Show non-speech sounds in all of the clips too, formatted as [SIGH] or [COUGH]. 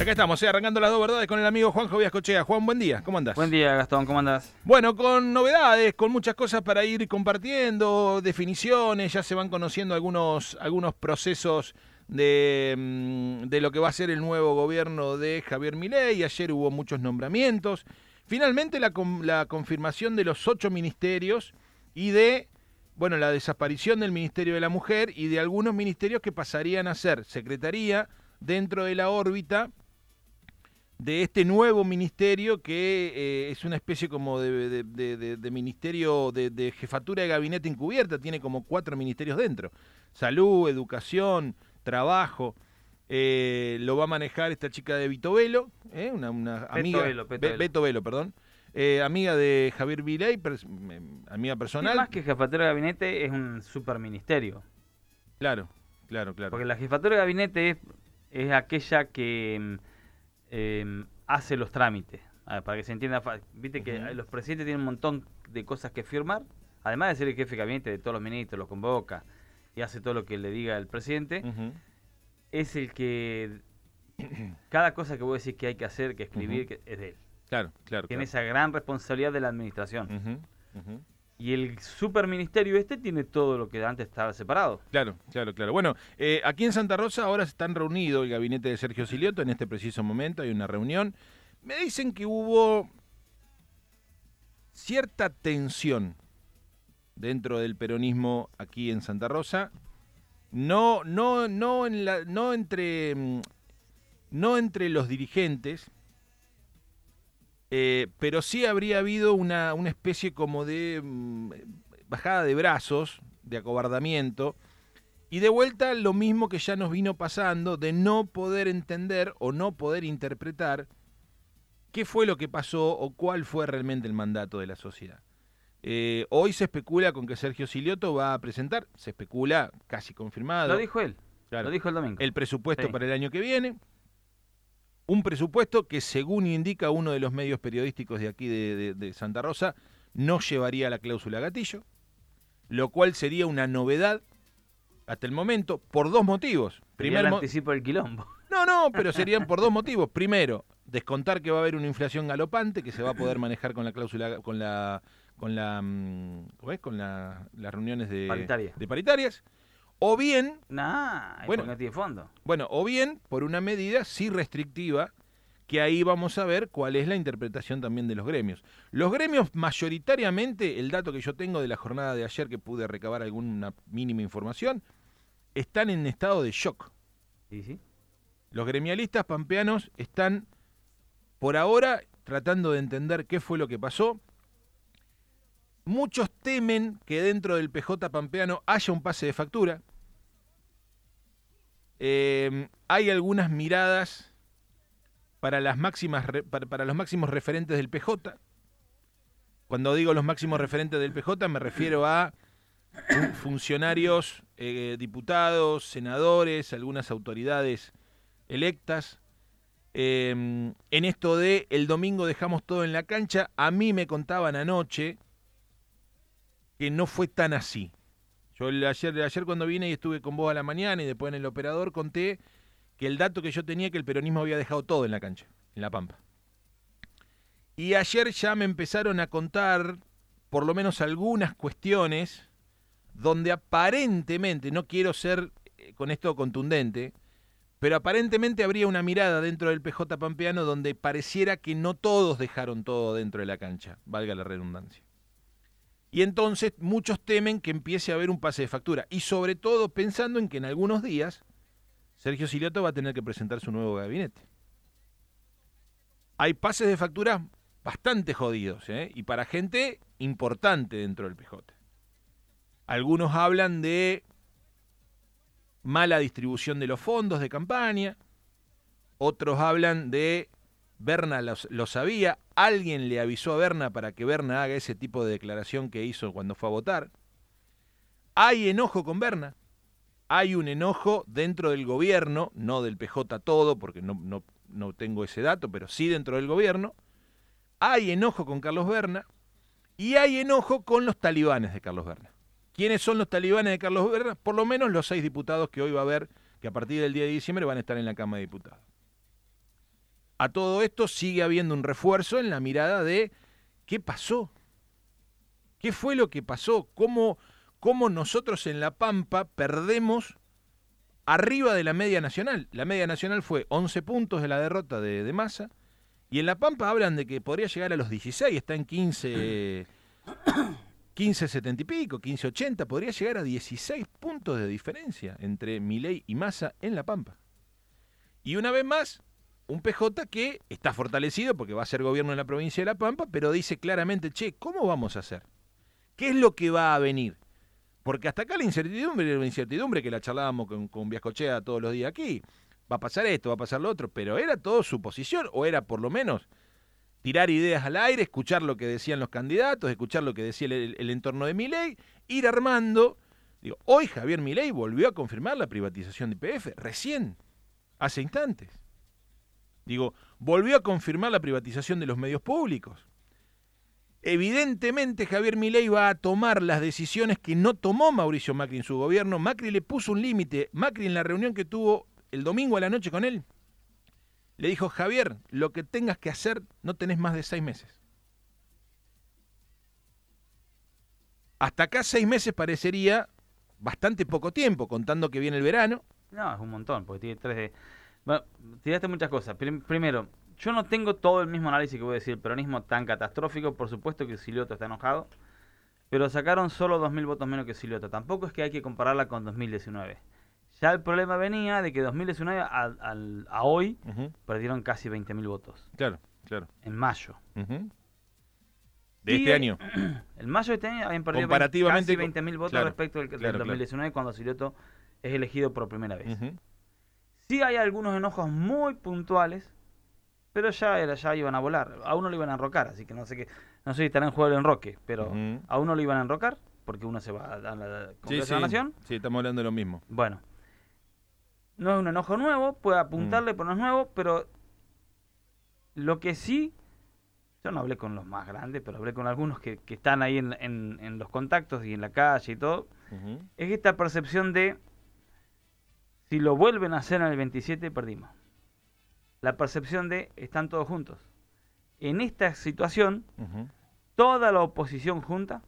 Acá estamos, eh, arrancando las dos verdades con el amigo Juanjo Cochea. Juan, buen día, ¿cómo andás? Buen día, Gastón, ¿cómo andás? Bueno, con novedades, con muchas cosas para ir compartiendo, definiciones, ya se van conociendo algunos, algunos procesos de, mm, de lo que va a ser el nuevo gobierno de Javier Milei. Ayer hubo muchos nombramientos. Finalmente la, la confirmación de los ocho ministerios y de bueno, la desaparición del Ministerio de la Mujer y de algunos ministerios que pasarían a ser secretaría dentro de la órbita de este nuevo ministerio que eh, es una especie como de, ministerio de, jefatura de gabinete encubierta, tiene como cuatro ministerios dentro. Salud, educación, trabajo. Eh, lo va a manejar esta chica de Vito Velo, eh, una, amiga. Beto Velo, perdón. amiga de Javier Viley, amiga personal. más que jefatura de gabinete es un superministerio. Claro, claro, claro. Porque la jefatura de gabinete es, es aquella que Em, hace los trámites. para que se entienda, viste que los presidentes tienen un montón de cosas que firmar, además de ser el jefe de gabinete de todos los ministros, los convoca y hace todo lo que le diga el presidente, es el que [COUGHS] cada cosa que vos decís que hay que hacer, que escribir, es de él. Claro, claro. Tiene esa gran responsabilidad de la administración. Y el superministerio este tiene todo lo que antes estaba separado. Claro, claro, claro. Bueno, eh, aquí en Santa Rosa ahora se están reunidos el gabinete de Sergio Silioto en este preciso momento, hay una reunión. Me dicen que hubo cierta tensión dentro del peronismo aquí en Santa Rosa. No, no, no, en la, no entre, mm, no entre los dirigentes, eh, pero sí habría habido una, una especie como de mm, bajada de brazos, de acobardamiento, y de vuelta lo mismo que ya nos vino pasando, de no poder entender o no poder interpretar qué fue lo que pasó o cuál fue realmente el mandato de la sociedad. Eh, hoy se especula con que Sergio Silioto va a presentar, se especula casi confirmado. Lo dijo él, lo dijo el domingo. El presupuesto para el año que viene. Un presupuesto que, según indica uno de los medios periodísticos de aquí de, Santa Rosa, no llevaría la cláusula gatillo, lo cual sería una novedad hasta el momento por dos motivos. Primero, el anticipo del quilombo. No, no, pero serían por dos [LAUGHS] motivos. Primero, descontar que va a haber una inflación galopante que se va a poder manejar con la cláusula, con la, con la, mm, ¿cómo es? con las reuniones de, de paritarias. O bien. bueno, no tiene fondo. Bueno, o bien por una medida sí restrictiva, que ahí vamos a ver cuál es la interpretación también de los gremios. Los gremios, mayoritariamente, el dato que yo tengo de la jornada de ayer, que pude recabar alguna mínima información, están en estado de shock. ¿Sí, sí? Los gremialistas pampeanos están, por ahora, tratando de entender qué fue lo que pasó. Muchos temen que dentro del PJ pampeano haya un pase de factura. Eh, hay algunas miradas para, las máximas, para, los máximos referentes del PJ. Cuando digo los máximos referentes del PJ me refiero a funcionarios, eh, diputados, senadores, algunas autoridades electas. Eh, en esto de el domingo dejamos todo en la cancha, a mí me contaban anoche que no fue tan así. Yo ayer, ayer cuando vine y estuve con vos a la mañana y después en el operador conté que el dato que yo tenía que el peronismo había dejado todo en la cancha, en La Pampa. Y ayer ya me empezaron a contar por lo menos algunas cuestiones donde aparentemente, no quiero ser eh, con esto contundente, pero aparentemente habría una mirada dentro del PJ Pampeano donde pareciera que no todos dejaron todo dentro de la cancha, valga la redundancia. Y entonces muchos temen que empiece a haber un pase de factura. Y sobre todo pensando en que en algunos días Sergio Silioto va a tener que presentar su nuevo gabinete. Hay pases de factura bastante jodidos ¿eh? y para gente importante dentro del PJ. Algunos hablan de mala distribución de los fondos de campaña, otros hablan de Berna lo, sabía, alguien le avisó a Berna para que Berna haga ese tipo de declaración que hizo cuando fue a votar. Hay enojo con Berna, hay un enojo dentro del gobierno, no del PJ todo, porque no, no, no tengo ese dato, pero sí dentro del gobierno. Hay enojo con Carlos Berna y hay enojo con los talibanes de Carlos Berna. ¿Quiénes son los talibanes de Carlos Berna? Por lo menos los seis diputados que hoy va a haber, que a partir del día de diciembre van a estar en la Cámara de Diputados. A todo esto sigue habiendo un refuerzo en la mirada de qué pasó. ¿Qué fue lo que pasó? ¿Cómo, cómo nosotros en La Pampa perdemos arriba de la media nacional? La media nacional fue 11 puntos de la derrota de, de Massa. Y en La Pampa hablan de que podría llegar a los 16, está en 15, 15, 70 y pico, 15, 80, podría llegar a 16 puntos de diferencia entre Milei y Massa en La Pampa. Y una vez más, un PJ que está fortalecido porque va a ser gobierno en la provincia de La Pampa, pero dice claramente, che, ¿cómo vamos a hacer? ¿Qué es lo que va a venir? Porque hasta acá la incertidumbre, la incertidumbre que la charlábamos con, con Viascochea todos los días aquí, va a pasar esto, va a pasar lo otro, pero era todo su posición, o era por lo menos tirar ideas al aire, escuchar lo que decían los candidatos, escuchar lo que decía el, el entorno de Milei, ir armando. Digo, hoy Javier Milei volvió a confirmar la privatización de IPF, recién, hace instantes. Digo, volvió a confirmar la privatización de los medios públicos. Evidentemente Javier Milei va a tomar las decisiones que no tomó Mauricio Macri en su gobierno. Macri le puso un límite. Macri en la reunión que tuvo el domingo a la noche con él, le dijo, Javier, lo que tengas que hacer no tenés más de seis meses. Hasta acá seis meses parecería bastante poco tiempo, contando que viene el verano. No, es un montón, porque tiene tres de... Bueno, tiraste muchas cosas. Primero, yo no tengo todo el mismo análisis que voy a decir el peronismo tan catastrófico. Por supuesto que Silioto está enojado, pero sacaron solo 2.000 votos menos que Silioto. Tampoco es que hay que compararla con 2019. Ya el problema venía de que 2019 a, a hoy uh -huh. perdieron casi 20.000 votos. Claro, claro. En mayo. Uh -huh. De y este año. [CLEARS THROAT] En mayo de este año habían perdido Comparativamente, casi 20.000 votos claro, respecto del, del claro, 2019 cuando Silioto es elegido por primera vez. Uh -huh. Sí hay algunos enojos muy puntuales, pero ya, era, ya iban a volar. A uno lo iban a enrocar, así que no sé qué, no sé si estará en juego el enroque, pero a uno lo iban a enrocar porque uno se va a la Congreso sí, sí, la Nación. Sí, estamos hablando de lo mismo. Bueno, no es un enojo nuevo, puede apuntarle, pero no es nuevo, pero lo que sí, yo no hablé con los más grandes, pero hablé con algunos que, que están ahí en, en, en, los contactos y en la calle y todo, es esta percepción de si lo vuelven a hacer en el 27, perdimos. La percepción de están todos juntos. En esta situación, toda la oposición junta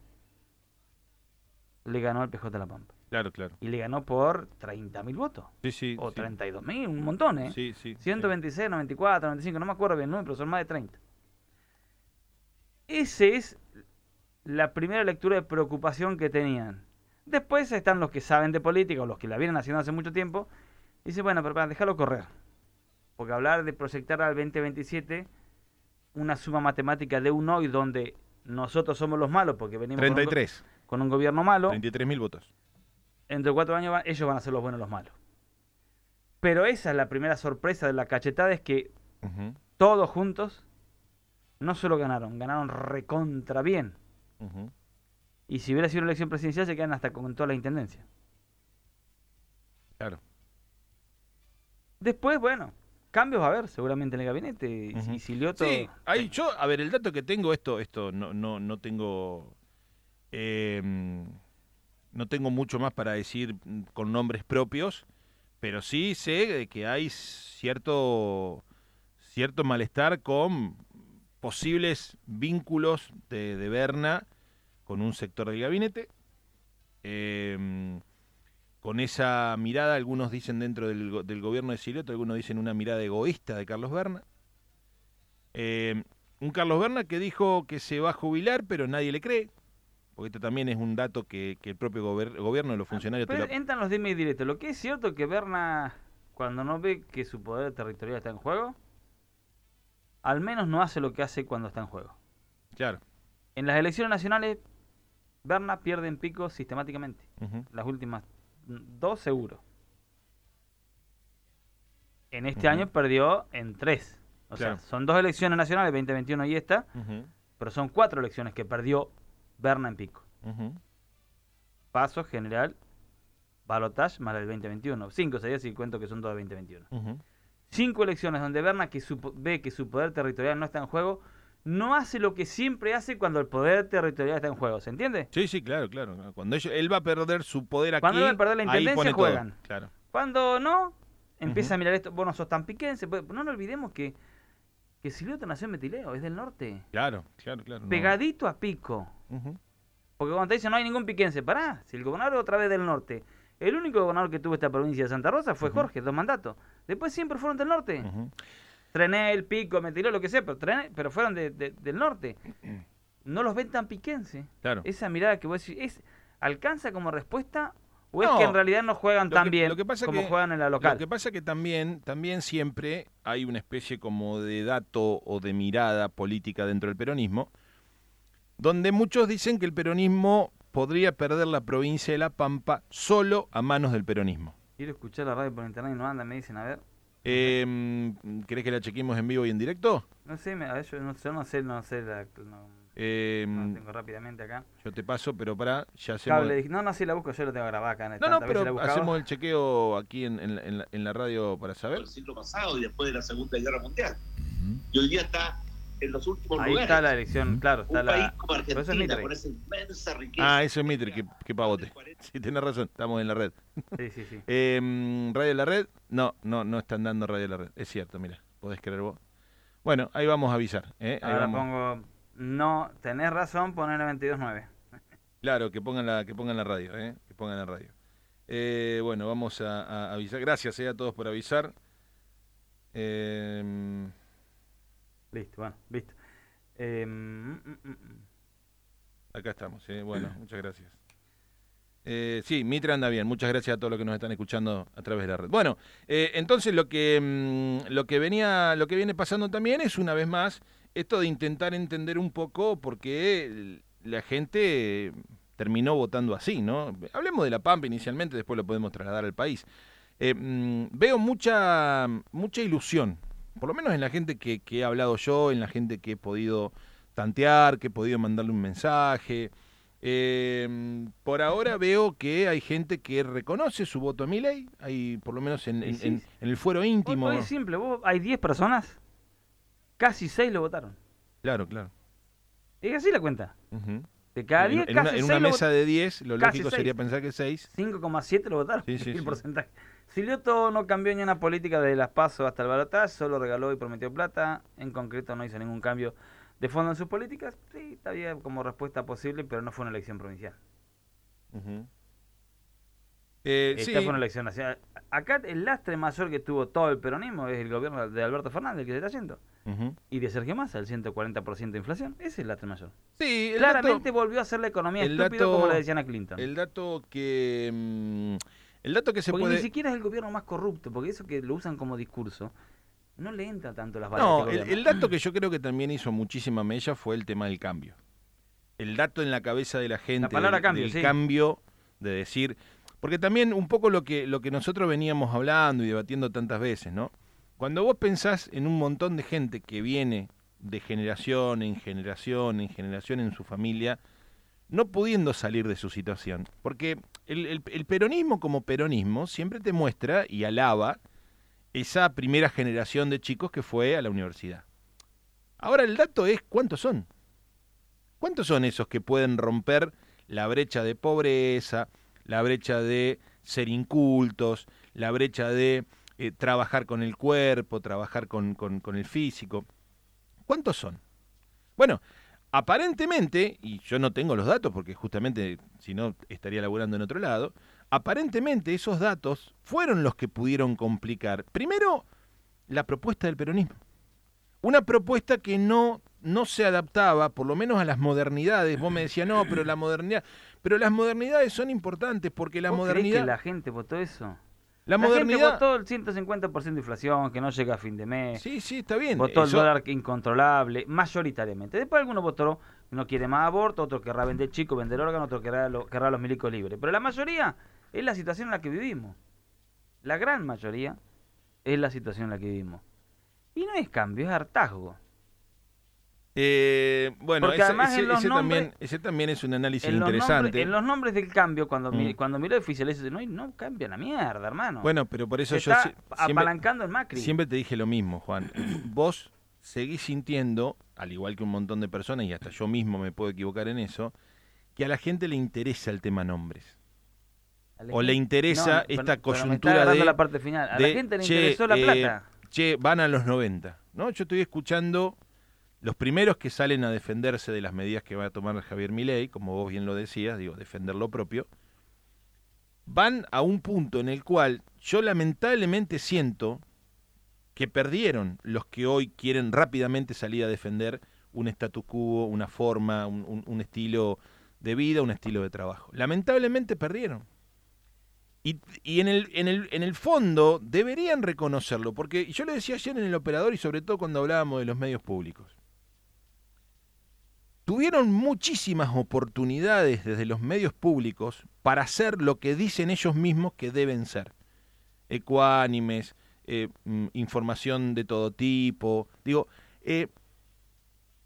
le ganó al PJ de la Pampa. Claro, claro. Y le ganó por 30.000 votos. Sí, sí. O sí. 32.000, un montón, ¿eh? Sí, sí. 126, 94, 95, no me acuerdo bien, ¿no? pero son más de 30. Esa es la primera lectura de preocupación que tenían. Después están los que saben de política o los que la vienen haciendo hace mucho tiempo. Y dicen, bueno, pero para, déjalo correr. Porque hablar de proyectar al 2027 una suma matemática de un hoy donde nosotros somos los malos porque venimos 33. Con, un, con un gobierno malo. 33.000 votos. Entre cuatro años van, ellos van a ser los buenos y los malos. Pero esa es la primera sorpresa de la cachetada, es que uh -huh. todos juntos no solo ganaron, ganaron recontra bien. Uh -huh. Y si hubiera sido una elección presidencial, se quedan hasta con toda la intendencia. Claro. Después, bueno, cambios va a haber seguramente en el gabinete. Uh -huh. Y Silioto... Sí, ahí yo, a ver, el dato que tengo, esto, esto no, no, no tengo. Eh, no tengo mucho más para decir con nombres propios, pero sí sé que hay cierto, cierto malestar con posibles vínculos de, de Berna con un sector del gabinete. Eh, con esa mirada, algunos dicen dentro del, del gobierno de Silioto, algunos dicen una mirada egoísta de Carlos Berna. Eh, un Carlos Berna que dijo que se va a jubilar, pero nadie le cree. Porque esto también es un dato que, que el propio gober, gobierno, los funcionarios... Pero lo... entran los dime directos. Lo que es cierto es que Berna, cuando no ve que su poder territorial está en juego, al menos no hace lo que hace cuando está en juego. Claro. En las elecciones nacionales, Berna pierde en pico sistemáticamente. Uh -huh. Las últimas dos seguro. En este uh -huh. año perdió en tres. O claro. sea, son dos elecciones nacionales, 2021 y esta, uh -huh. pero son cuatro elecciones que perdió Berna en pico. Paso general, balotage más el 2021. Cinco sería si cuento que son todas 2021. Cinco elecciones donde Berna que su, ve que su poder territorial no está en juego, no hace lo que siempre hace cuando el poder territorial está en juego, ¿se entiende? Sí, sí, claro, claro. Cuando ellos, él va a perder su poder aquí, cuando él va a perder la intendencia juegan. Todo. Claro. Cuando no, empieza uh -huh. a mirar esto, vos no sos tan piquense, no nos olvidemos que que Silioto nació en Metileo, es del norte. Claro, claro, claro. no. Pegadito a Pico. Porque cuando te dicen no hay ningún piquense, pará, si el gobernador es otra vez del norte. El único gobernador que tuvo esta provincia de Santa Rosa fue Jorge, dos mandatos. Después siempre fueron del norte. Ujú. Trenel, Pico, Metileo, lo que sea, pero, fueron de- de- del norte. [CLEARS THROAT] No los ven tan piquense. Claro. Esa mirada que vos decís, ¿es, ¿alcanza como respuesta? ¿O es que en realidad no juegan tan que- bien como que- juegan en la local? Lo que pasa que también, también siempre hay una especie como de dato o de mirada política dentro del peronismo, donde muchos dicen que el peronismo podría perder la provincia de La Pampa solo a manos del peronismo. Quiero escuchar la radio por internet y no anda, me dicen, a ver. Eh, ¿Querés que la chequemos en vivo y en directo? No sé, me- a ver, yo no, yo no sé, no sé, la, no, Eh, no la tengo rápidamente acá. yo te paso, pero para ya hacemos... Cable, no, no, sí la busco, yo lo tengo grabada acá. No, no, he pero hacemos el chequeo aquí en, en la- en la, en la radio para saber. del siglo pasado y después de la Segunda Guerra Mundial. Y hoy día está en los últimos Ahí lugares. está la elección, claro, está un país la... como pero eso es Argentina, Mitre. con esa inmensa riqueza. Ah, eso es Mitre, que, que pavote. Sí, tenés razón, estamos en la red. Sí, sí, sí. [LAUGHS] Eh, ¿Radio La Red? No, no, no están dando Radio La Red. Es cierto, mira, podés creer vos. Bueno, ahí vamos a avisar. ¿eh? Ahí Ahora vamos. pongo, no, tenés razón, poner 22.9. Claro, que pongan la, que pongan la radio, ¿eh? que pongan la radio. Eh, bueno, vamos a, a avisar. Gracias eh, a todos por avisar. Eh, Listo, bueno, listo. Eh, mm, mm, mm, acá estamos, ¿eh? bueno, [CLEARS THROAT] muchas gracias. Eh, sí, Mitre anda bien. Muchas gracias a todos los que nos están escuchando a través de la red. Bueno, eh, entonces lo que lo que venía, lo que viene pasando también es una vez más esto de intentar entender un poco por qué la gente terminó votando así, ¿no? Hablemos de la Pampa inicialmente, después lo podemos trasladar al país. Eh, veo mucha mucha ilusión, por lo menos en la gente que, que he hablado yo, en la gente que he podido tantear, que he podido mandarle un mensaje. Eh, por ahora veo que hay gente que reconoce su voto a Milei, hay por lo menos en, en- sí, en- sí. en el fuero íntimo. es simple, vos, hay 10 personas, casi 6 lo votaron. Claro, claro. Es así la cuenta. De cada en, 10, en casi una, en 6 una mesa de 10, lo lógico seis. sería pensar que 6. 5,7 lo votaron. Sí, [LAUGHS] sí, el porcentaje. Silioto no cambió ni una política de las pasos hasta el balotaje, solo regaló y prometió plata. En concreto no hizo ningún cambio de fondo en sus políticas. Sí, está bien como respuesta posible, pero no fue una elección provincial. Eh, Esta sí, fue una elección nacional. Acá el lastre mayor que tuvo todo el peronismo es el gobierno de Alberto Fernández, el que se está haciendo. ujú. Y de Sergio Massa, el 140% de inflación. Ese es el lastre mayor. Sí, el Claramente dato, volvió a hacer la economía dato- como le decían a Clinton. el dato que mm, el dato que se porque puede ni siquiera es el gobierno más corrupto, porque eso que lo usan como discurso, no le entra tanto las balas. No, que el, dato que yo creo que también hizo muchísima mella fue el tema del cambio. El dato en la cabeza de la gente. palabra del, cambio, del sí. cambio de decir. Porque también un poco lo que, lo que nosotros veníamos hablando y debatiendo tantas veces, ¿no? Cuando vos pensás en un montón de gente que viene de generación en generación en generación en su familia, no pudiendo salir de su situación. Porque el, peronismo como peronismo siempre te muestra y alaba esa primera generación de chicos que fue a la universidad. Ahora el dato es cuántos son. ¿Cuántos son esos que pueden romper la brecha de pobreza, la brecha de ser incultos, la brecha de eh, trabajar con el cuerpo, trabajar con- con el físico? ¿Cuántos son? Bueno, aparentemente, y yo no tengo los datos porque justamente si no estaría laburando en otro lado, aparentemente esos datos fueron los que pudieron complicar, primero, la propuesta del peronismo. Una propuesta que no, no se adaptaba, por lo menos a las modernidades. Vos me decías, no, pero la modernidad. Pero las modernidades son importantes porque la ¿Vos creés modernidad. que la gente votó eso? La, gente modernidad. votó el 150% de inflación, que no llega a fin de mes. Sí, sí, está bien. Votó el Eso- dólar incontrolable, mayoritariamente. Después algunos votaron, no quiere más aborto, otro querrá vender chico, vender órganos, otro querrá, lo- querrá los milicos libres. Pero la mayoría es la situación en la que vivimos. La gran mayoría es la situación en la que vivimos. Y no es cambio, es hartazgo. Eh, bueno, Porque ese, además ese- en los ese también, ese también es un análisis En interesante. nombres, en los nombres del cambio, cuando, mi- Mm. cuando miró el oficialismo, no, no cambia la mierda, hermano. Bueno, pero por eso Se yo está siempre, apalancando el Macri. siempre te dije lo mismo, Juan. [CLEARS THROAT] Vos seguís sintiendo, al igual que un montón de personas, y hasta yo mismo me puedo equivocar en eso, que a la gente le interesa el tema nombres. o le interesa esta pero- coyuntura de- la parte final. A de, la gente le che, interesó la eh, plata. Che, van a los 90. ¿no? Yo estoy escuchando los primeros que salen a defenderse de las medidas que va a tomar Javier Milei, como vos bien lo decías, digo, defender lo propio, van a un punto en el cual yo lamentablemente siento que perdieron los que hoy quieren rápidamente salir a defender un status quo, una forma, un, estilo de vida, un estilo de trabajo. Lamentablemente perdieron. Y, y en, el, en, el, en, el, fondo deberían reconocerlo, porque yo lo decía ayer en el operador y sobre todo cuando hablábamos de los medios públicos. Tuvieron muchísimas oportunidades desde los medios públicos para hacer lo que dicen ellos mismos que deben ser. Ecuánimes, eh, mm, información de todo tipo. Digo, eh,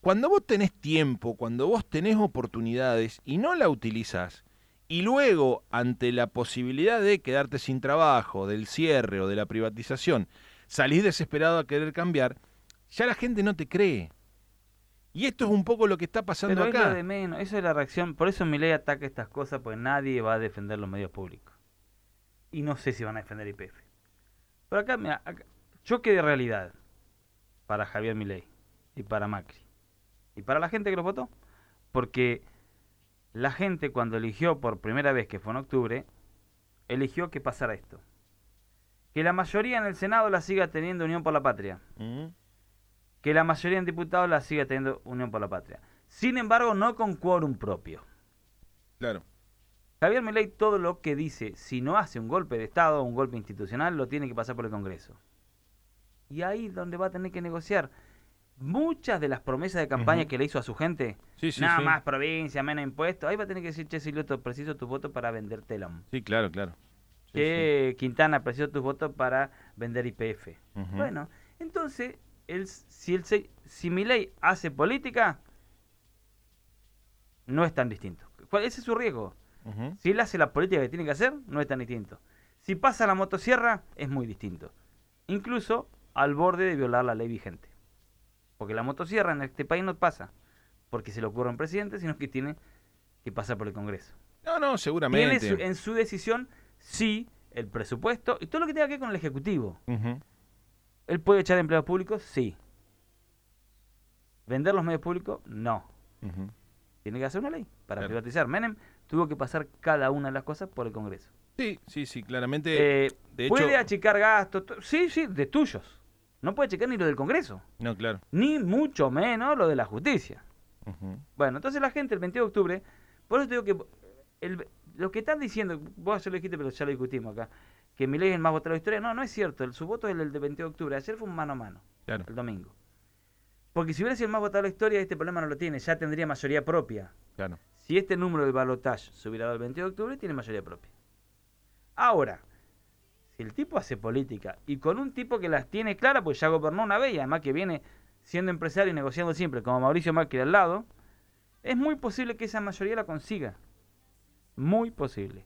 cuando vos tenés tiempo, cuando vos tenés oportunidades y no la utilizás, y luego, ante la posibilidad de quedarte sin trabajo, del cierre o de la privatización, salís desesperado a querer cambiar, ya la gente no te cree. Y esto es un poco lo que está pasando Pero acá. Es lo de menos, eso es la reacción. Por eso mi ley ataca estas cosas, porque nadie va a defender los medios públicos. Y no sé si van a defender IPF. Pero acá, mira, acá, choque de realidad para Javier Milei y para Macri. Y para la gente que lo votó. Porque la gente cuando eligió por primera vez, que fue en octubre, eligió que pasara esto. Que la mayoría en el Senado la siga teniendo Unión por la Patria. Mm. Que la mayoría en diputados la siga teniendo Unión por la Patria. Sin embargo, no con quórum propio. Claro. Javier Milei todo lo que dice, si no hace un golpe de Estado o un golpe institucional, lo tiene que pasar por el Congreso. Y ahí es donde va a tener que negociar muchas de las promesas de campaña uh -huh. que le hizo a su gente, sí, sí, nada sí. más provincia, menos impuestos, ahí va a tener que decir, che, Silvio, preciso tu voto para vender Telam. Sí, claro, claro. Sí, que Quintana, preciso tus votos para vender IPF. Uh -huh. Bueno, entonces, el, si, el, si Milei hace política, no es tan distinto. Ese es su riesgo. Uh -huh. Si él hace la política que tiene que hacer, no es tan distinto. Si pasa la motosierra, es muy distinto. Incluso al borde de violar la ley vigente. Porque la motosierra en este país no pasa porque se le ocurre a un presidente, sino que tiene que pasar por el Congreso. No, no, seguramente. Tiene su, en su decisión, sí, el presupuesto y todo lo que tenga que ver con el Ejecutivo. Uh -huh. ¿Él puede echar empleados públicos? Sí. ¿Vender los medios públicos? No. Uh -huh. Tiene que hacer una ley para Claro. privatizar. Menem tuvo que pasar cada una de las cosas por el Congreso. Sí, sí, sí, claramente. Eh, de puede hecho- achicar gastos, to- sí, sí, de tuyos. No puede achicar ni lo del Congreso, No, claro. ni mucho menos lo de la justicia. Bueno, entonces la gente el 22 de octubre, por eso te digo que el- lo que están diciendo, vos ya lo dijiste, pero ya lo discutimos acá, que mi ley es el más votado de la historia, no, no es cierto, el, su voto es el del 22 de octubre, ayer fue un mano a mano, Claro. el domingo. Porque si hubiera sido el más votado de la historia, este problema no lo tiene, ya tendría mayoría propia. Claro. Si este número del balotaje se hubiera dado el 22 de octubre, tiene mayoría propia. Ahora, si el tipo hace política y con un tipo que las tiene claras, pues ya gobernó una vez y además que viene siendo empresario y negociando siempre, como Mauricio Macri al lado, es muy posible que esa mayoría la consiga. Muy posible.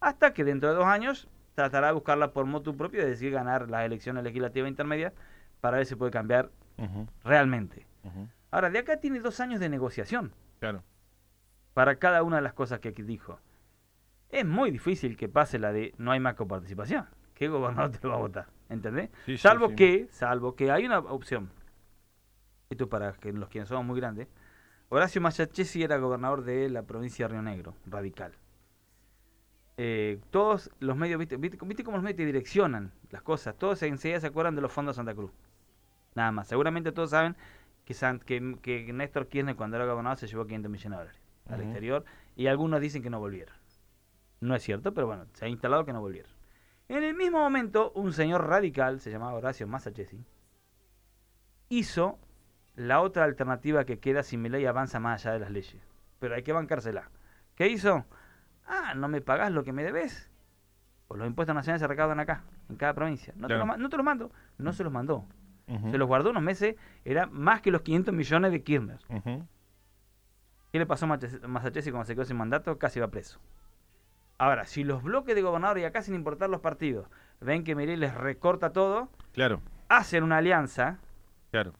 Hasta que dentro de dos años tratará de buscarla por motu propio y decir ganar las elecciones legislativas intermedias para ver si puede cambiar realmente. Ahora, de acá tiene dos años de negociación Claro. para cada una de las cosas que aquí dijo. Es muy difícil que pase la de no hay más coparticipación. ¿Qué gobernador te lo va a votar? ¿Entendés? Sí, salvo sí. que, salvo que hay una opción. Esto para que los quienes somos muy grandes. Horacio Machachesi era gobernador de la provincia de Río Negro, radical. Eh, todos los medios, ¿viste, viste, viste cómo los medios te direccionan las cosas? Todos enseguida se acuerdan de los fondos de Santa Cruz. Nada más. Seguramente todos saben que, San- que, que Néstor Kirchner cuando era gobernador se llevó 500 millones de dólares al exterior y algunos dicen que no volvieron. No es cierto, pero bueno, se ha instalado que no volvieron. En el mismo momento, un señor radical, se llamaba Horacio Massachesi, hizo la otra alternativa que queda si mi ley avanza más allá de las leyes. Pero hay que bancársela. ¿Qué hizo? Ah, ¿no me pagás lo que me debes? Pues los impuestos nacionales se recaudan acá, en cada provincia. No, te, Claro. los, ma- no te los mando. No se los mandó. Se los guardó unos meses, era más que los 500 millones de Kirchner. ¿Qué le pasó a Masachesi cuando se quedó sin mandato? Casi va preso. Ahora, si los bloques de gobernadores, y acá sin importar los partidos, ven que Milei les recorta todo, Claro, hacen una alianza, claro.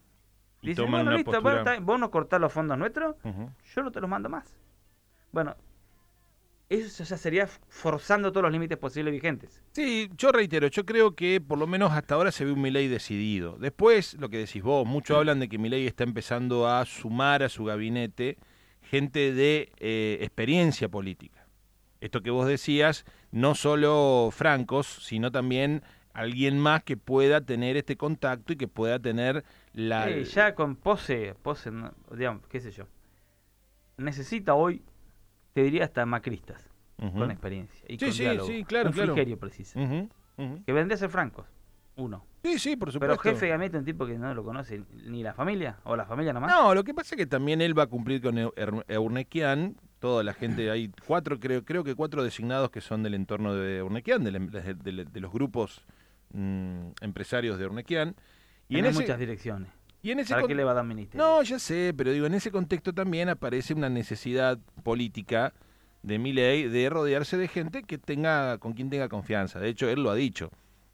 Y dicen, toman bueno, una listo, postura. vos nos cortás los fondos nuestros, yo no te los mando más. Bueno, eso ya sería forzando todos los límites posibles vigentes. Sí, yo reitero, yo creo que por lo menos hasta ahora se ve un Milei decidido. Después, lo que decís vos, muchos hablan de que Milei está empezando a sumar a su gabinete gente de eh, experiencia política. Esto que vos decías, no solo francos, sino también alguien más que pueda tener este contacto y que pueda tener la... Sí, ya con pose, pose, digamos, qué sé yo. Necesita hoy te diría hasta macristas, con experiencia. Y sí, con sí, diálogo. sí, claro, un claro. precisa. Que vendría a ser francos, uno. Sí, sí, por Pero supuesto. jefe de gabinete un tipo que no lo conoce ni la familia, o la familia nomás. No, lo que pasa es que también él va a cumplir con Eu- Eurnequian, toda la gente, hay cuatro, creo, creo que cuatro designados que son del entorno de Eurnequian, de, la- de- de- de los grupos mm, empresarios de Eurnequian. Y en, ese, muchas direcciones. Y en ese ¿Para con- qué le va a dar ministerio? No, ya sé, pero digo, en ese contexto también aparece una necesidad política de Milei de rodearse de gente que tenga, con quien tenga confianza. De hecho, él lo ha dicho.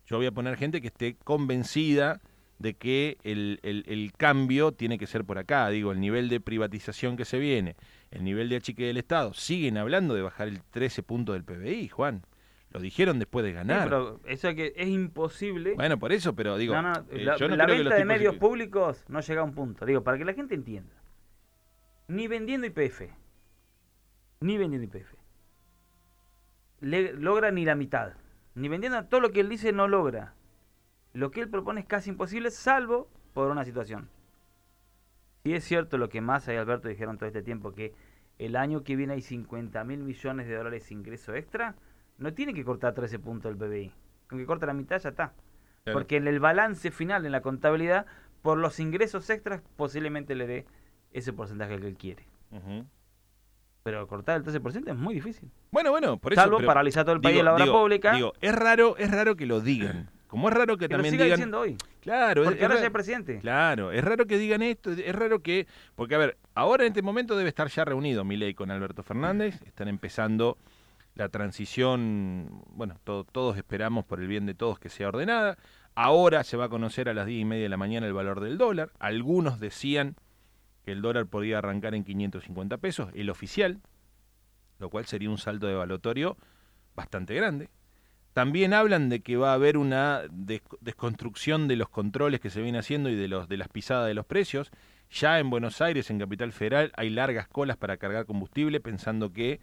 Yo voy a poner gente que esté convencida de que el, el- el cambio tiene que ser por acá. Digo, el nivel de privatización que se viene, el nivel de achique del Estado. Siguen hablando de bajar el 13 punto del PBI, Juan. Lo dijeron después de Sí, ganar. pero eso es que es imposible. Bueno, por eso, pero digo, no, no, eh, la, yo no la creo venta de medios públicos no llega a un punto. Digo, para que la gente entienda. Ni vendiendo IPF. Ni vendiendo IPF. Logra ni la mitad. Ni vendiendo todo lo que él dice no logra. Lo que él propone es casi imposible, salvo por una situación. Si es cierto lo que Massa y Alberto dijeron todo este tiempo, que el año que viene hay 50 mil millones de dólares de ingreso extra, no tiene que cortar 13 puntos del PBI. Con que corta la mitad ya está. Claro. Porque en el balance final, en la contabilidad, por los ingresos extras, posiblemente le dé ese porcentaje que él quiere. Pero cortar el 13% es muy difícil. Bueno, bueno, por eso. Salvo paralizar todo el país digo, la obra digo, pública. Digo, es raro, es raro que lo digan. Como es raro que que lo también siga digan. diciendo hoy. Claro, es, Porque es ahora es presidente. Claro, es raro que digan esto, es raro que. Porque, a ver, ahora en este momento debe estar ya reunido Milei con Alberto Fernández, están empezando la transición, bueno, to- todos esperamos por el bien de todos que sea ordenada. Ahora se va a conocer a las 10 y media de la mañana el valor del dólar. Algunos decían que el dólar podía arrancar en 550 pesos, el oficial, lo cual sería un salto de evaluatorio bastante grande. También hablan de que va a haber una des- desconstrucción de los controles que se viene haciendo y de, los, de las pisadas de los precios. Ya en Buenos Aires, en Capital Federal, hay largas colas para cargar combustible, pensando que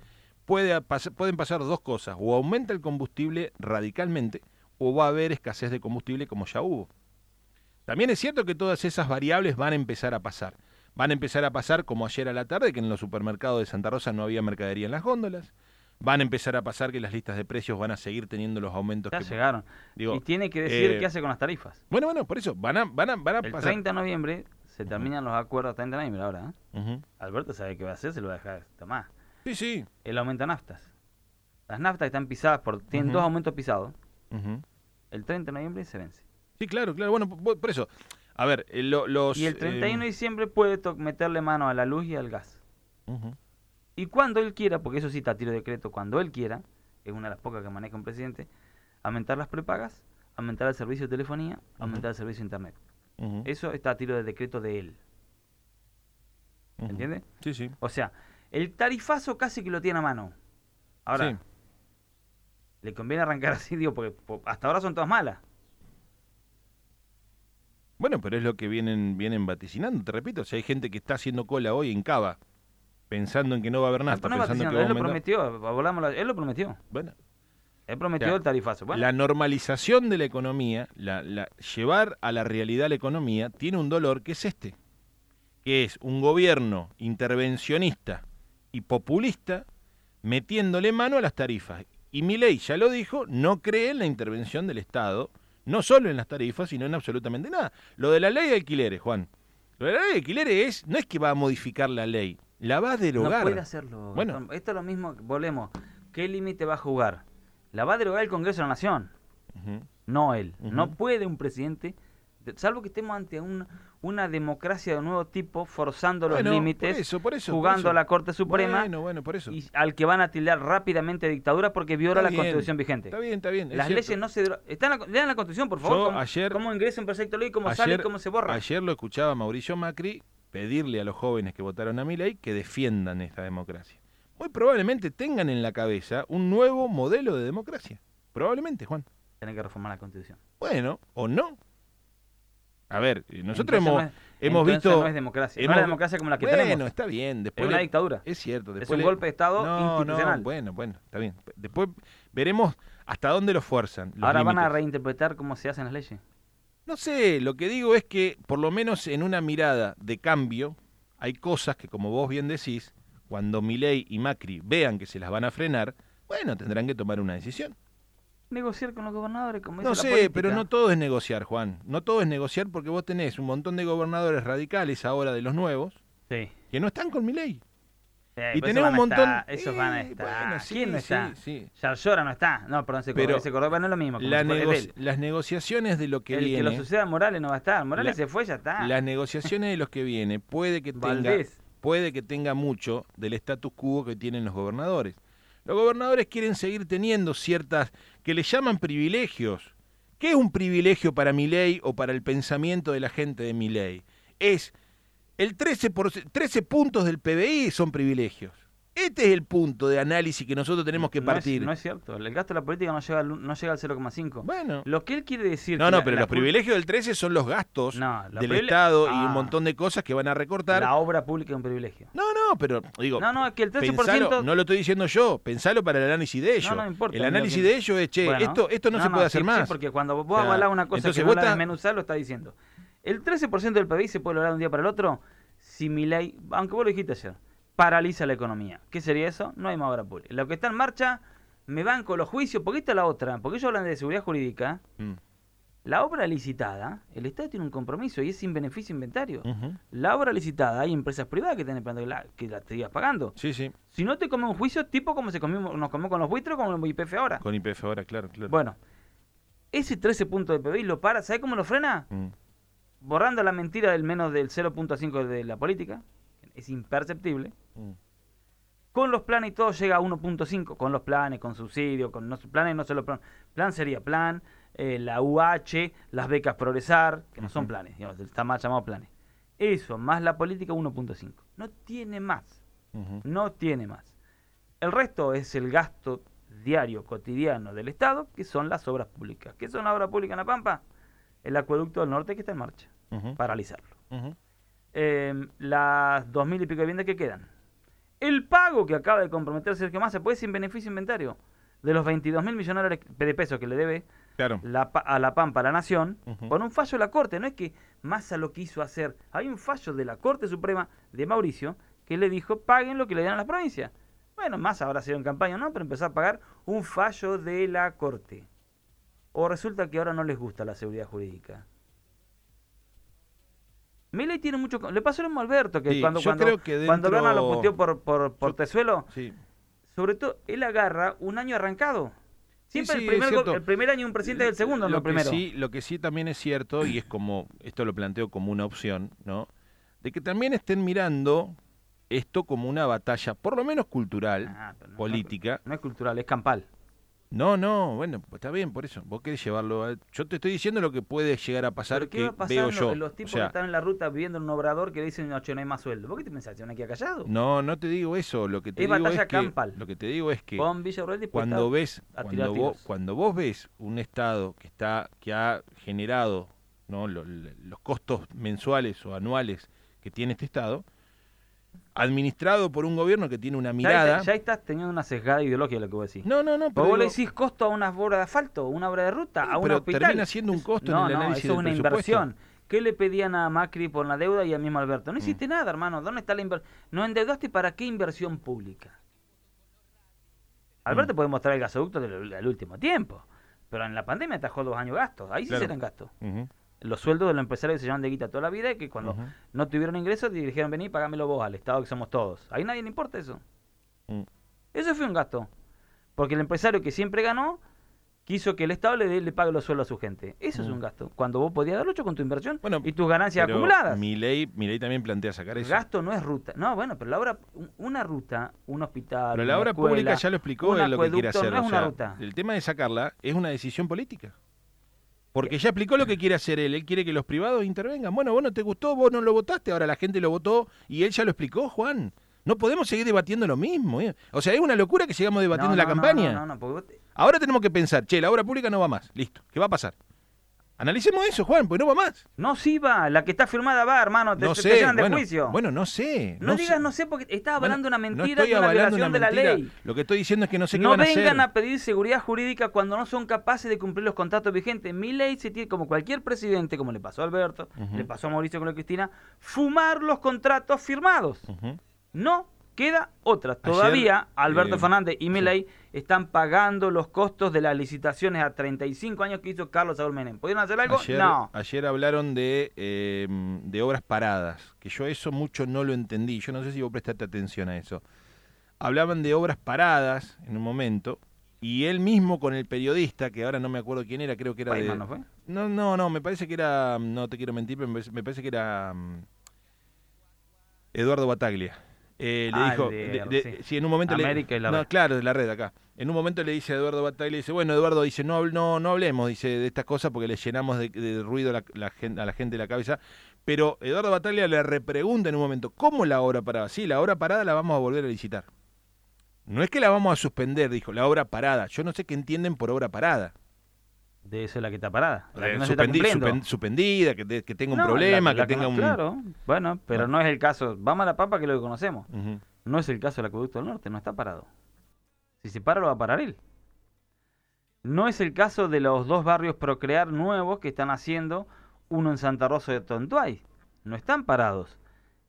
puede pas- pueden pasar dos cosas. O aumenta el combustible radicalmente, o va a haber escasez de combustible como ya hubo. También es cierto que todas esas variables van a empezar a pasar. Van a empezar a pasar como ayer a la tarde, que en los supermercados de Santa Rosa no había mercadería en las góndolas. Van a empezar a pasar que las listas de precios van a seguir teniendo los aumentos Ya que llegaron. digo, y tiene que decir eh, qué hace con las tarifas. Bueno, bueno, por eso van a van a van a El pasar. 30 de noviembre se terminan los acuerdos 30 de noviembre ahora. ¿eh? Alberto sabe qué va a hacer, se lo va a dejar tomar. Sí, sí. El aumento de naftas. Las naftas están pisadas por. Tienen dos aumentos pisados. El 30 de noviembre se vence. Sí, claro, claro. Bueno, por, eso. A ver, eh, lo- los Y el 31 de eh, diciembre puede meterle mano a la luz y al gas. Y cuando él quiera, porque eso sí está a tiro de decreto, cuando él quiera, es una de las pocas que maneja un presidente, aumentar las prepagas, aumentar el servicio de telefonía, aumentar el servicio de internet. Eso está a tiro de decreto de él. ¿Entiendes? Sí, sí. O sea, el tarifazo casi que lo tiene a mano. Ahora, Sí. le conviene arrancar así, digo, porque po- hasta ahora son todas malas. Bueno, pero es lo que vienen vienen vaticinando, te repito, si hay gente que está haciendo cola hoy en Cava pensando en que no va a haber nada, No, no pensando en que diciendo, va a él lo prometió, hablámoslo- él lo prometió. Bueno, Él prometió el tarifazo. Bueno, la normalización de la economía, la, la- llevar a la realidad la economía, tiene un dolor que es este, que es un gobierno intervencionista y populista metiéndole mano a las tarifas. Y Milei ya lo dijo, no cree en la intervención del Estado, no solo en las tarifas, sino en absolutamente nada. Lo de la ley de alquileres, Juan. Lo de la ley de alquileres es, no es que va a modificar la ley, la va a no derogar. puede hacerlo. Bueno. Esto es lo mismo, volvemos. ¿Qué límite va a jugar? La va a derogar el Congreso de la Nación, no él. No puede un presidente, de- salvo que estemos ante un- una democracia de un nuevo tipo, forzando los límites, eso, eso, jugando a la Corte Suprema Bueno, bueno, por eso. y al que van a tildar rápidamente de dictadura porque viola Está la bien, Constitución vigente. Está bien, está bien. es Las cierto. leyes no se... dero- Está en la, lean la Constitución, por favor. Yo cómo, ayer- cómo ingresa un proyecto de ley, cómo sale y cómo se borra. Ayer lo escuchaba Mauricio Macri pedirle a los jóvenes que votaron a Milei que defiendan esta democracia. muy probablemente tengan en la cabeza un nuevo modelo de democracia. Probablemente, Juan. Tienen que reformar la Constitución. Bueno, o no. A ver, nosotros Entonces hemos, no es- hemos visto... No es democracia. no hemos- es la democracia como la que bueno, tenemos. está bien. Es una dictadura. Es cierto. Es un le- golpe de Estado No, institucional. No, bueno, bueno, está bien. Después veremos hasta dónde lo fuerzan. los Ahora van a reinterpretar cómo se hacen las leyes. No sé, lo que digo es que por lo menos en una mirada de cambio hay cosas que como vos bien decís, cuando Milei y Macri vean que se las van a frenar, bueno, tendrán que tomar una decisión. Negociar con los gobernadores, como No dice la sé, política. pero no todo es negociar, Juan. No todo es negociar porque vos tenés un montón de gobernadores radicales ahora de los nuevos Sí. que no están con Milei. Eh, Y pues tenemos esos un montón- estar, Esos van a estar. bueno, sí, ¿Quién no está? sí. Yarlora no está. No, perdón, ese Pero ese Córdoba no es lo mismo. La es las negociaciones de lo que el que viene, lo suceda a Morales no va a estar. Morales La- se fue, ya está. las negociaciones de los que viene puede que tenga Valdés. puede que tenga mucho del status quo que tienen los gobernadores. Los gobernadores quieren seguir teniendo ciertas que le llaman privilegios. ¿Qué es un privilegio para mi ley o para el pensamiento de la gente de mi ley? Es el 13, por, 13 puntos del PBI son privilegios. Este es el punto de análisis que nosotros tenemos que No es- partir. No es, cierto. El gasto de la política no llega al, no llega al 0,5. Bueno, Lo que él quiere decir. no, no, pero la los privilegios del 13 son los gastos No, los del Estado y Ah. un montón de cosas que van a recortar. La obra pública es un privilegio. No, no, pero digo, No, no, es que el 13%. Pensalo, no lo estoy diciendo yo, pensalo para el análisis de ellos. No, no importa, el análisis de ellos es, che, Bueno, esto, esto no, se puede hacer sí, más. sí, porque cuando vos O sea, avalás una cosa entonces que vos la desmenuzás, lo está diciendo. El 13% del PBI se puede lograr de un día para el otro si mi ley, aunque vos lo dijiste ayer, paraliza la economía. ¿Qué sería eso? No hay más obra pública. Lo que está en marcha, me banco los juicios, porque esta es la otra, porque ellos hablan de seguridad jurídica. Mm, La obra licitada, el Estado tiene un compromiso y es sin beneficio inventario. La obra licitada, hay empresas privadas que tienen esperando que la, que la sigas pagando. Sí, sí, Si no te come un juicio, tipo como se comió, nos comió con los buitres, como el IPF ahora. con IPF ahora, claro, claro. Bueno, ese 13 puntos de PBI lo para, ¿sabe cómo lo frena? Mm, Borrando la mentira del menos del 0.5 de la política, es imperceptible. mm. Con los planes y todo llega a 1.5, con los planes, con subsidio, con no, planes no solo plan. Plan sería plan, eh, la UH, las becas progresar, que no son planes, digamos, está mal llamado planes. Eso, más la política 1.5. No tiene más, no tiene más. El resto es el gasto diario, cotidiano del Estado, que son las obras públicas. ¿Qué son las obras públicas en La Pampa? El acueducto del norte que está en marcha, paralizarlo. Eh, las dos mil y pico de viviendas que quedan. El pago que acaba de comprometer Sergio Massa puede sin beneficio inventario de los 22 mil millones de pesos que le debe Claro. la a la Pampa, a la Nación, Ujú. por un fallo de la Corte. No es que Massa lo quiso hacer. Hay un fallo de la Corte Suprema de Mauricio que le dijo paguen lo que le dan a las provincias. Bueno, Massa habrá sido en campaña, ¿no? Pero empezó a pagar un fallo de la Corte. O resulta que ahora no les gusta la seguridad jurídica. Milei tiene mucho... Le pasó lo mismo a Alberto, que Sí, cuando, cuando, que cuando Berna lo puteó por, por, por Yo- Tezuelo, Sí. sobre todo, él agarra un año arrancado. Siempre sí, el, primer es el año un presidente del segundo, lo no el primero. Que sí, lo que sí también es cierto, y es como, esto lo planteo como una opción, ¿no? De que también estén mirando esto como una batalla, por lo menos cultural, Ah, no- política. No, es cultural, es campal. No, no, bueno, pues está bien, por eso. Vos querés llevarlo a... Yo te estoy diciendo lo que puede llegar a pasar ¿Pero qué que va a pasar veo en lo- yo. los tipos O sea, que están en la ruta viviendo en un obrador que le dicen, no, no hay más sueldo? ¿Por qué te pensás van a quedar callados? no, no te digo eso. Lo que te Es digo batalla es que... campal. Lo que te digo es que... Cuando ves cuando vos, cuando vos ves un estado que está que ha generado ¿no? los costos mensuales o anuales que tiene este estado administrado por un gobierno que tiene una mirada ya estás teniendo una sesgada ideología lo que vos decís. no no no pero vos le decís costo a una obra de asfalto, una obra de ruta, a un pero hospital. termina siendo un costo en no, el no, análisis eso es una presupuesto. inversión. ¿Qué le pedían a Macri por la deuda y a mismo Alberto? Mm. No hiciste nada, hermano. ¿Dónde está la inversión? ¿No endeudaste para qué inversión pública? Alberto Mm. puede mostrar el gasoducto del, del último tiempo, pero en la pandemia atajó dos años gastos. Ahí sí Claro. serán gastos. Los sueldos de los empresarios que se llaman de guita toda la vida y que cuando no tuvieron ingresos dijeron vení, pagámelo vos al Estado que somos todos. Ahí nadie le importa eso. mm. Eso fue un gasto. Porque el empresario que siempre ganó quiso que el Estado le, le pague los sueldos a su gente. Eso es Mm. un gasto. Cuando vos podías haberlo hecho con tu inversión Bueno, y tus ganancias Pero acumuladas. mi ley mi ley también plantea sacar El eso gasto no es ruta. No, bueno, pero la obra, un- una ruta, un hospital. pero la una obra escuela, pública ya lo explicó en lo que quiere hacer No es o una sea, ruta. el tema de sacarla es una decisión política porque ya explicó lo que quiere hacer él. Él quiere que los privados intervengan. Bueno, vos no te gustó, vos no lo votaste, ahora la gente lo votó y él ya lo explicó, Juan. No podemos seguir debatiendo lo mismo. ¿eh? O sea, es una locura que sigamos debatiendo No, la no, no, campaña. No, no, no, porque vos te- Ahora tenemos que pensar, che, la obra pública no va más. Listo. ¿Qué va a pasar? Analicemos eso, Juan, porque no va más. No, sí va, la que está firmada va, hermano, te, no sé. te llevan de bueno, juicio. bueno, no sé. no, digas no sé porque estás Bueno, hablando una no mentira estoy de una violación una de la ley. Lo que estoy diciendo es que no sé qué no van a vengan hacer. a pedir seguridad jurídica cuando no son capaces de cumplir los contratos vigentes. Mi ley se tiene, como cualquier presidente, como le pasó a Alberto, le pasó a Mauricio con la Cristina, fumar los contratos firmados. No queda otra. Ayer, Todavía Alberto eh, Fernández y sí. Milei están pagando los costos de las licitaciones a 35 años que hizo Carlos Saúl Menem. ¿Pudieron hacer algo? Ayer, no. ayer hablaron de, eh, de obras paradas, que yo eso mucho no lo entendí. Yo no sé si vos prestaste atención a eso. Hablaban de obras paradas en un momento, y él mismo con el periodista, que ahora no me acuerdo quién era, creo que era de... ¿no fue? No, no, no, me parece que era, no te quiero mentir, pero me parece, me parece que era mm, Eduardo Bataglia. Eh, le Ah, dijo, de de- R, de- sí. sí, en un momento América le, y la no, red. claro, de la red acá. En un momento le dice a Eduardo Bataglia, dice, bueno, Eduardo dice, no, no, no hablemos, dice, de estas cosas porque le llenamos de, de ruido la- la gen- a la gente de la cabeza. Pero Eduardo Bataglia le repregunta en un momento, ¿cómo la obra parada? Sí, la obra parada la vamos a volver a licitar. No es que la vamos a suspender, dijo, la obra parada. Yo no sé qué entienden por obra parada. De eso es la que está parada. La que Eh, se está suspendida, que, te- que tenga un No, problema, la- la que tenga un... Claro, bueno, pero Bueno. no es el caso. Vamos a la papa que lo que conocemos. No es el caso del acueducto del norte, no está parado. Si se para, lo va a parar él. No es el caso de los dos barrios Procrear nuevos que están haciendo, uno en Santa Rosa de Tontuay. No están parados.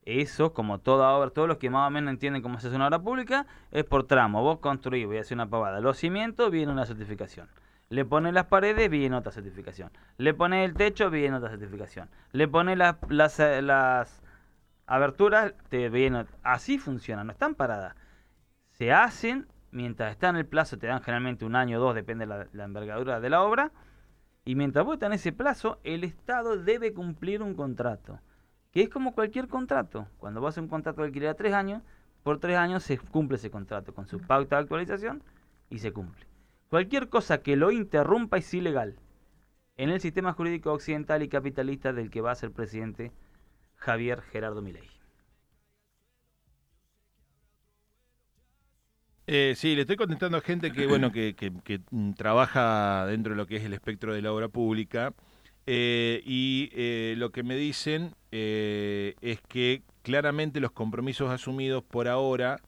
Eso, como toda obra, todos los que más o menos entienden cómo se hace una obra pública, es por tramo. Vos construís, voy a hacer una pavada. Los cimientos, viene una certificación. Le pones las paredes, viene otra certificación. Le pones el techo, viene otra certificación. Le pones las, las, eh, las aberturas, te viene. Así funciona, no están paradas. Se hacen mientras está en el plazo, te dan generalmente un año o dos, depende de la, la envergadura de la obra. Y mientras vos estás en ese plazo, el Estado debe cumplir un contrato. Que es como cualquier contrato. Cuando vos haces un contrato de alquiler a tres años, por tres años se cumple ese contrato con su pauta de actualización y se cumple. Cualquier cosa que lo interrumpa es ilegal. En el sistema jurídico occidental y capitalista del que va a ser presidente Javier Gerardo Milei. Eh, sí, le estoy contestando a gente que, bueno, que, que- trabaja dentro de lo que es el espectro de la obra pública. eh, y eh, lo que me dicen es que claramente los compromisos asumidos por ahora,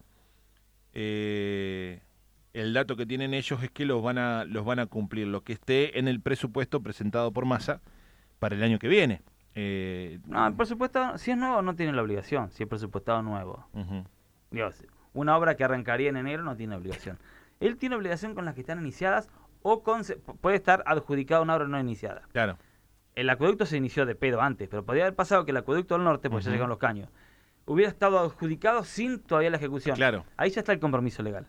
el dato que tienen ellos es que los van a los van a cumplir, lo que esté en el presupuesto presentado por Massa para el año que viene. Eh, No, el presupuesto, si es nuevo, no tiene la obligación, si es presupuestado nuevo. Dios, una obra que arrancaría en enero no tiene obligación. Él tiene obligación con las que están iniciadas o con... puede estar adjudicada una obra no iniciada. Claro. El acueducto se inició de pedo antes, pero podría haber pasado que el acueducto del norte, porque ya llegaron los caños, hubiera estado adjudicado sin todavía la ejecución. Claro. Ahí ya está el compromiso legal.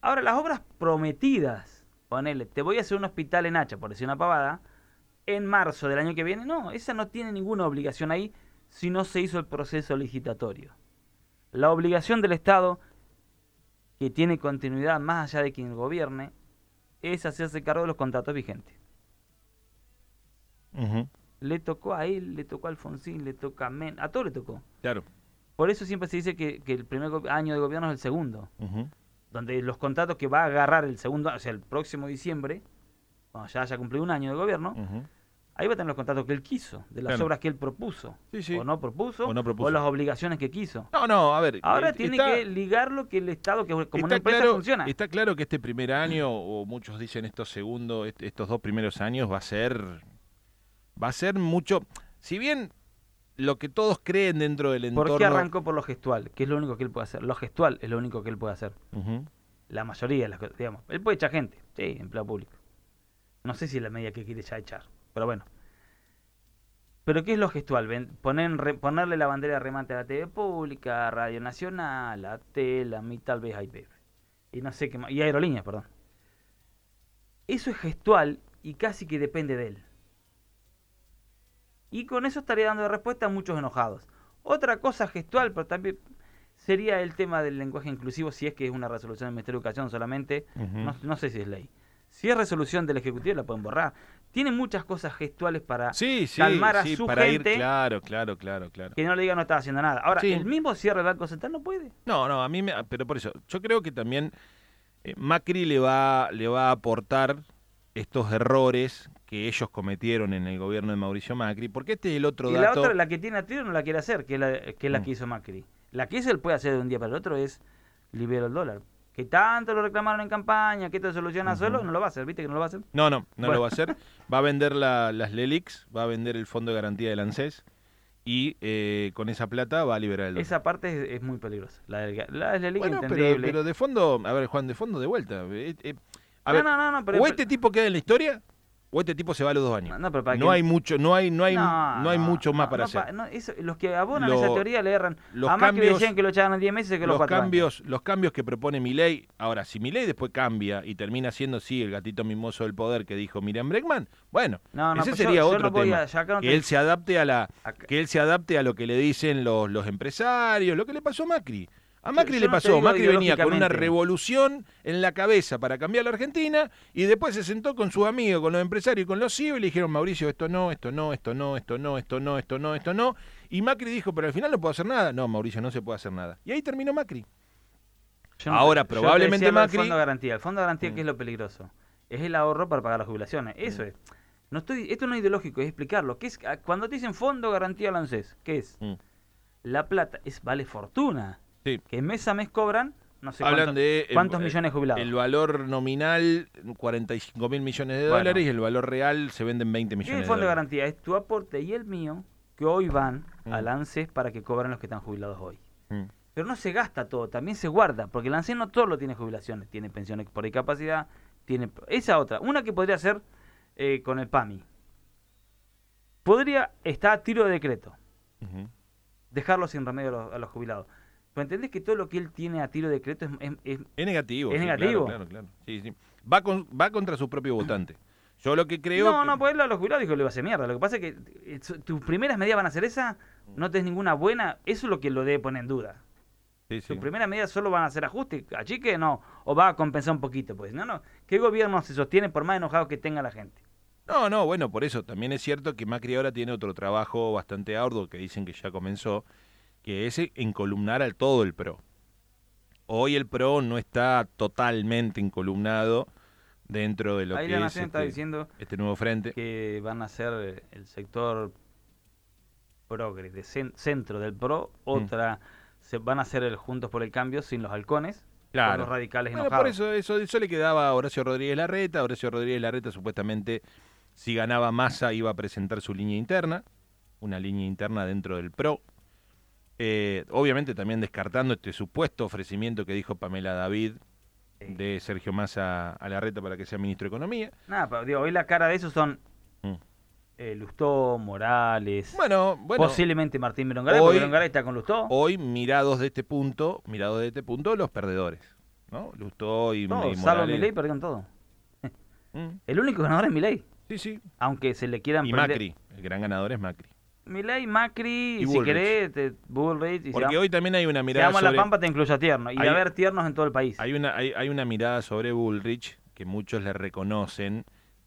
Ahora, las obras prometidas, ponele, te voy a hacer un hospital en Hacha, por decir una pavada, en marzo del año que viene, no, esa no tiene ninguna obligación ahí si no se hizo el proceso licitatorio. La obligación del Estado, que tiene continuidad más allá de quien gobierne, es hacerse cargo de los contratos vigentes. Le tocó a él, le tocó a Alfonsín, le toca a Men, a todo le tocó. Claro. Por eso siempre se dice que, que el primer año de gobierno es el segundo. Donde los contratos que va a agarrar el segundo, o sea, el próximo diciembre, cuando ya haya cumplido un año de gobierno, ahí va a tener los contratos que él quiso, de las Claro. obras que él propuso, Sí, sí. o no propuso, O no propuso. las obligaciones que quiso. No, no, a ver. Ahora eh, tiene está- que ligar lo que el Estado, que como una empresa claro, funciona. Está claro que este primer año, o muchos dicen estos segundos, est- estos dos primeros años, va a ser. Va a ser mucho. Si bien lo que todos creen dentro del entorno. ¿Por qué arrancó por lo gestual? Que es lo único que él puede hacer. Lo gestual es lo único que él puede hacer. La mayoría de las cosas, digamos. Él puede echar gente, sí, empleado público. No sé si es la medida que quiere ya echar, pero bueno. Pero ¿qué es lo gestual? Ven- Poner, re- ponerle la bandera de remate a la TV pública, a Radio Nacional, a Tela, a mí tal vez a IPF. Y no sé qué más. Y aerolíneas, perdón. Eso es gestual y casi que depende de él. Y con eso estaría dando respuesta a muchos enojados. Otra cosa gestual, pero también sería el tema del lenguaje inclusivo, si es que es una resolución del Ministerio de Educación solamente. No, no sé si es ley. Si es resolución del Ejecutivo, la pueden borrar. Tiene muchas cosas gestuales para Sí, sí, calmar a sí, su para ir, gente claro, claro, claro, claro. que no le diga no estaba haciendo nada. Ahora, el mismo cierre del Banco Central no puede. No, no, a mí me, pero por eso, yo creo que también eh, Macri le va, le va a aportar estos errores que ellos cometieron en el gobierno de Mauricio Macri, porque este es el otro Y la dato. otra, la que tiene a tiro, no la quiere hacer, que es la que, es la Mm. que hizo Macri. La que hizo él puede hacer de un día para el otro es liberar el dólar. Que tanto lo reclamaron en campaña, que esto se soluciona Ujú. solo, no lo va a hacer, ¿viste que no lo va a hacer? No, no, no Bueno. lo va a hacer. [LAUGHS] Va a vender la- las LELIX, va a vender el fondo de garantía del ANSES y eh, con esa plata va a liberar el dólar. Esa parte es, es muy peligrosa. La del, la Bueno, pero, entendible. pero de fondo, a ver, Juan, de fondo de vuelta. eh, eh, a no, ver, no, no, no, pero, o este tipo queda en la historia o este tipo se va a los dos años. No, no, pero para no que- hay mucho, no hay, no hay, no, hay mucho más para hacer. pa- no, eso- los que abonan Lo- esa teoría le erran. los cambios- decían que lo echaban en 10 meses que los los 4 cambios, los cambios que propone Milei, ahora si Milei después cambia y termina siendo sí el gatito mimoso del poder que dijo Miriam Bregman, bueno, No, no, ese pues sería yo otro tema. a- que te- él se adapte a la Acá- que él se adapte a lo que le dicen los, los empresarios, lo que le pasó a Macri. A Macri yo le pasó, Macri venía con una revolución en la cabeza para cambiar la Argentina y después se sentó con sus amigos, con los empresarios y con los CIO y le dijeron, Mauricio, esto no, esto no, esto no, esto no, esto no, esto no, esto no. Y Macri dijo, pero al final no puedo hacer nada. No, Mauricio, no se puede hacer nada. Y ahí terminó Macri. Yo Ahora, yo probablemente decía Macri- fondo de garantía. El fondo de garantía, Mm. ¿qué es lo peligroso? Es el ahorro para pagar las jubilaciones. Eso es. No estoy, esto no es ideológico, es explicarlo. ¿Qué es, ah, cuando te dicen fondo garantía al ANSES, ¿qué es? Mm. La plata es vale fortuna. Sí. Que mes a mes cobran, no sé Hablan cuánto- de cuántos eh, millones jubilados. El valor nominal, 45 mil millones de Bueno. dólares, y el valor real se venden 20 ¿Qué es millones el de fondo de dólares. garantía? Es tu aporte y el mío, que hoy van Mm. al ANSES para que cobren los que están jubilados hoy. Mm. Pero no se gasta todo, también se guarda, porque el ANSES no todo lo tiene jubilaciones, tiene pensiones por discapacidad, tiene esa otra, una que podría ser eh, con el PAMI. Podría estar a tiro de decreto, Ujú. dejarlo sin remedio a los, a los jubilados. Pero entendés que todo lo que él tiene a tiro de decreto es, es- es- Es negativo. ¿Es sí, claro, negativo? Claro, claro. Sí, sí. Va, con, va contra su propio votante. Yo lo que creo. no, que- no, pues él a los jubilados dijo que le va a hacer mierda. Lo que pasa es que eh, tus primeras medidas van a ser esa, no tenés ninguna buena, eso es lo que lo debe poner en duda. Sí, sí. Sus primeras medidas solo van a ser ajustes, achique no, o va a compensar un poquito, pues. No, no. ¿Qué gobierno se sostiene por más enojado que tenga la gente? No, no, bueno, por eso también es cierto que Macri ahora tiene otro trabajo bastante arduo que dicen que ya comenzó, que es encolumnar al todo el PRO. Hoy el PRO no está totalmente encolumnado dentro de lo Ahí que la es está este, diciendo este nuevo frente. que van a ser el sector progre, de cen- centro del PRO, Mm. otra, se van a ser el Juntos por el Cambio sin los halcones, con Claro. los radicales Bueno, enojados. por eso, eso, eso le quedaba a Horacio Rodríguez Larreta. Horacio Rodríguez Larreta supuestamente, si ganaba masa, iba a presentar su línea interna, una línea interna dentro del PRO. Eh, obviamente también descartando este supuesto ofrecimiento que dijo Pamela David Sí. de Sergio Massa a Larreta para que sea ministro de Economía. Nada, pero digo, hoy la cara de esos son Mm. eh, Lustó, Morales, Bueno, bueno, posiblemente Martín Berongaray, hoy- porque Berongaray está con Lustó. hoy mirados de este punto, mirados de este punto, los perdedores. ¿no? Lustó y, y salvo Morales. Milei, perdieron todo. Mm, El único ganador es Milei, Sí, sí. aunque se le quieran Y prender- Macri, el gran ganador es Macri. Milei, Macri, Y si querés, te- Bullrich, y Porque hoy también hay una mirada vamos a la sobre... Pampa te incluye a Tierno, y Hay- a ver tiernos en todo el país. Hay una, hay, hay una mirada sobre Bullrich que muchos le reconocen,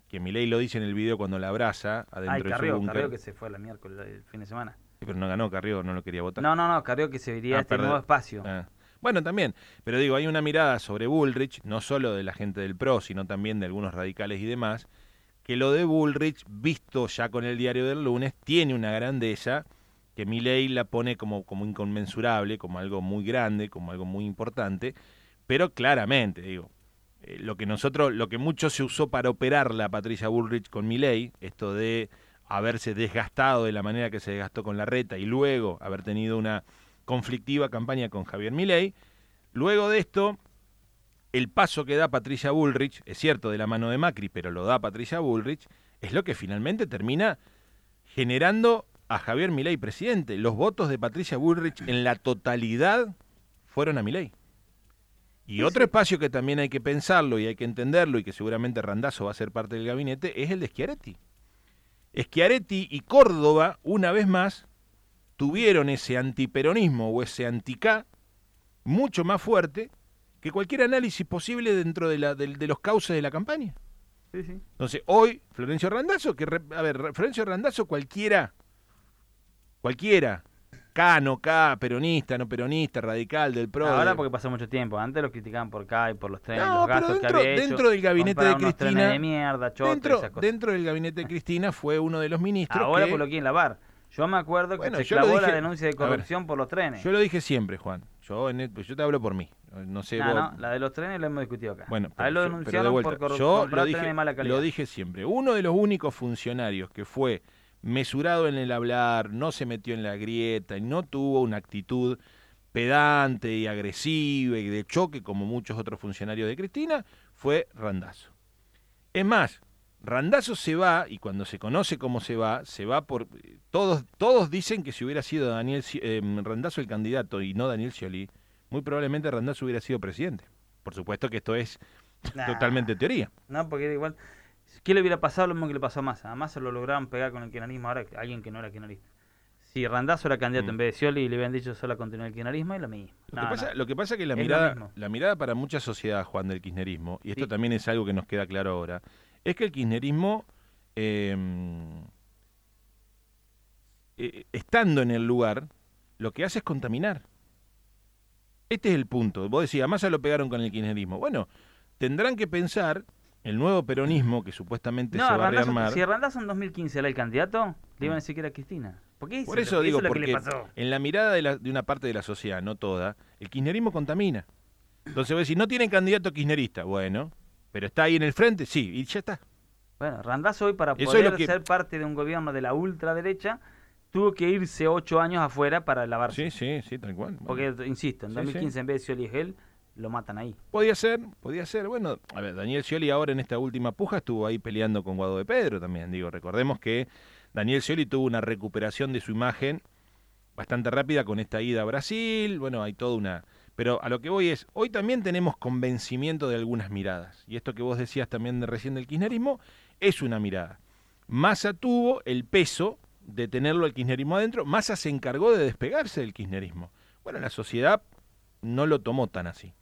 que Milei lo dice en el video cuando la abraza adentro Ay, de su Carrió, búnker. Carrió que se fue la miércoles el fin de semana. Sí, pero no ganó Carrió, no lo quería votar. No, no, no, Carrió que se iría Ah, a este perdón. nuevo espacio. Ah. Bueno, también, pero digo, hay una mirada sobre Bullrich, no solo de la gente del PRO, sino también de algunos radicales y demás, que lo de Bullrich, visto ya con el diario del lunes, tiene una grandeza que Milei la pone como, como inconmensurable, como algo muy grande, como algo muy importante, pero claramente, digo, eh, lo que nosotros, lo que mucho se usó para operar la Patricia Bullrich con Milei, esto de haberse desgastado de la manera que se desgastó con la reta y luego haber tenido una conflictiva campaña con Javier Milei, luego de esto el paso que da Patricia Bullrich, es cierto de la mano de Macri, pero lo da Patricia Bullrich, es lo que finalmente termina generando a Javier Milei presidente. Los votos de Patricia Bullrich en la totalidad fueron a Milei. Y otro espacio que también hay que pensarlo y hay que entenderlo y que seguramente Randazo va a ser parte del gabinete es el de Schiaretti. Schiaretti y Córdoba, una vez más, tuvieron ese antiperonismo o ese anticá mucho más fuerte que cualquier análisis posible dentro de, la, de, de los cauces de la campaña. Sí, sí. Entonces, hoy, Florencio Randazzo, que, re- a ver, Florencio Randazzo cualquiera, cualquiera, K, no K, peronista, no peronista, radical, del PRO. Ahora porque pasó mucho tiempo. Antes lo criticaban por acá y por los trenes, No, los pero gastos dentro- que había hecho. dentro del gabinete de Cristina- de mierda, dentro, esas cosas. dentro del gabinete de Cristina fue uno de los ministros Ahora que- pues lo quieren lavar. Yo me acuerdo Bueno, que se clavó la denuncia de ver, corrupción por los trenes. Yo lo dije siempre, Juan. Yo, en el- yo te hablo por mí. No sé No, vos- no, la de los trenes la hemos discutido acá. Bueno, a él lo yo- pero de denunciaron por corru- yo lo dije, de mala calidad. lo dije siempre. Uno de los únicos funcionarios que fue mesurado en el hablar, no se metió en la grieta y no tuvo una actitud pedante y agresiva y de choque como muchos otros funcionarios de Cristina fue Randazo. Es más, Randazo se va y cuando se conoce cómo se va, se va por todos todos dicen que si hubiera sido Daniel eh, Randazzo el candidato y no Daniel Scioli, muy probablemente Randazzo hubiera sido presidente. Por supuesto que esto es Nah. totalmente teoría. No, porque era igual. ¿Qué le hubiera pasado lo mismo que le pasó a Massa? A Massa lo lograron pegar con el kirchnerismo, ahora alguien que no era kirchnerista. Si Randazo era candidato Mm. en vez de Scioli y le habían dicho solo continuar el kirchnerismo, es lo mismo. Lo, No, que pasa, no. lo que pasa que la Es mirada, la mirada para mucha sociedad, Juan, del kirchnerismo, y esto Sí. también es algo que nos queda claro ahora, es que el kirchnerismo, eh, eh, estando en el lugar, lo que hace es contaminar. Este es el punto. Vos decías, más lo pegaron con el kirchnerismo. Bueno, tendrán que pensar el nuevo peronismo que supuestamente No, se va a rearmar. si Randazo en 2015 era el candidato, le iban a decir que era Cristina. ¿Por qué Por eso, eso digo, porque le pasó. en la mirada de, la- de una parte de la sociedad, no toda, el kirchnerismo contamina. Entonces vos decís, no tienen candidato kirchnerista. Bueno, pero está ahí en el frente, sí, y ya está. Bueno, Randazzo hoy para Eso poder que- ser parte de un gobierno de la ultraderecha tuvo que irse ocho años afuera para lavarse. Sí, sí, sí, tal cual. Porque, insisto, en Sí, 2015 en vez de Scioli y Gel, lo matan ahí. podía ser, podía ser. Bueno, a ver, Daniel Scioli ahora en esta última puja estuvo ahí peleando con Guado de Pedro también. Digo, recordemos que Daniel Scioli tuvo una recuperación de su imagen bastante rápida con esta ida a Brasil. Bueno, hay toda una... Pero a lo que voy es, hoy también tenemos convencimiento de algunas miradas. Y esto que vos decías también de recién del kirchnerismo, es una mirada. Massa tuvo el peso de tenerlo al kirchnerismo adentro. Massa se encargó de despegarse del kirchnerismo. Bueno, la sociedad no lo tomó tan así.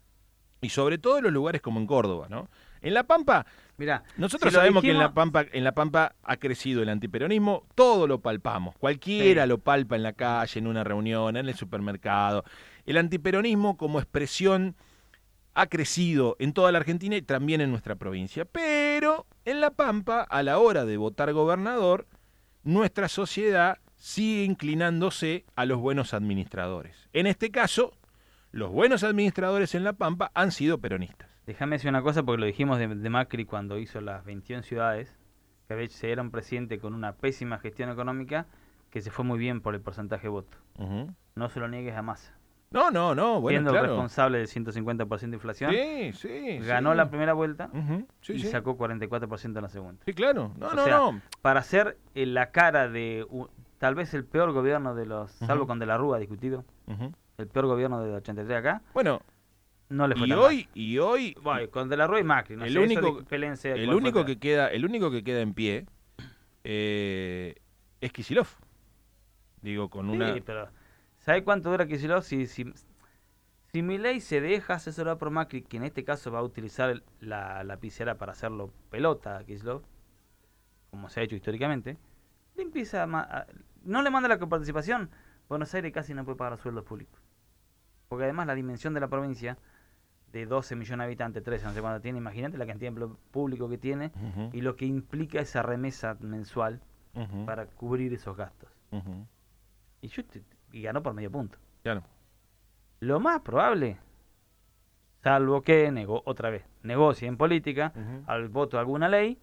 Y sobre todo en los lugares como en Córdoba, ¿no? En La Pampa, Mira, nosotros si sabemos que en La Pampa, en La Pampa ha crecido el antiperonismo, todo lo palpamos. Cualquiera Sí. lo palpa en la calle, en una reunión, en el supermercado. El antiperonismo como expresión ha crecido en toda la Argentina y también en nuestra provincia. Pero en La Pampa, a la hora de votar gobernador, nuestra sociedad sigue inclinándose a los buenos administradores. En este caso, los buenos administradores en La Pampa han sido peronistas. Déjame decir una cosa porque lo dijimos de, de Macri cuando hizo las 21 ciudades, que veces era un presidente con una pésima gestión económica que se fue muy bien por el porcentaje de voto. No se lo niegues a Massa. No, no, no, bueno, Siendo claro. responsable del 150% de inflación, Sí, sí. ganó sí. la primera vuelta Ujú, sí, y sí. sacó 44% en la segunda. Sí, claro. No, O no, sea, no. Para ser eh, la cara de tal vez el peor gobierno de los, salvo con De la Rúa discutido, el peor gobierno de 83 acá, Bueno, no le fue y tan hoy, y hoy. Bueno, con De la Rúa y Macri, no el sé, eso único- pélense el único que queda, el único que queda en pie eh, es Kisilov. Digo, con una. Sí, pero ¿sabe cuánto dura Kicillof? Si, si, si Milei se deja asesorar por Macri, que en este caso va a utilizar la lapicera para hacerlo pelota a Kicillof, como se ha hecho históricamente, le empieza a, no le manda la coparticipación, Buenos Aires casi no puede pagar sueldos públicos. Porque además la dimensión de la provincia, de 12 millones de habitantes, 13, no sé cuánto tiene, imagínate la cantidad de empleo público que tiene y lo que implica esa remesa mensual para cubrir esos gastos. Y, yo te- y ganó por medio punto. Claro. Lo más probable, salvo que nego, otra vez, negocie en política al voto de alguna ley,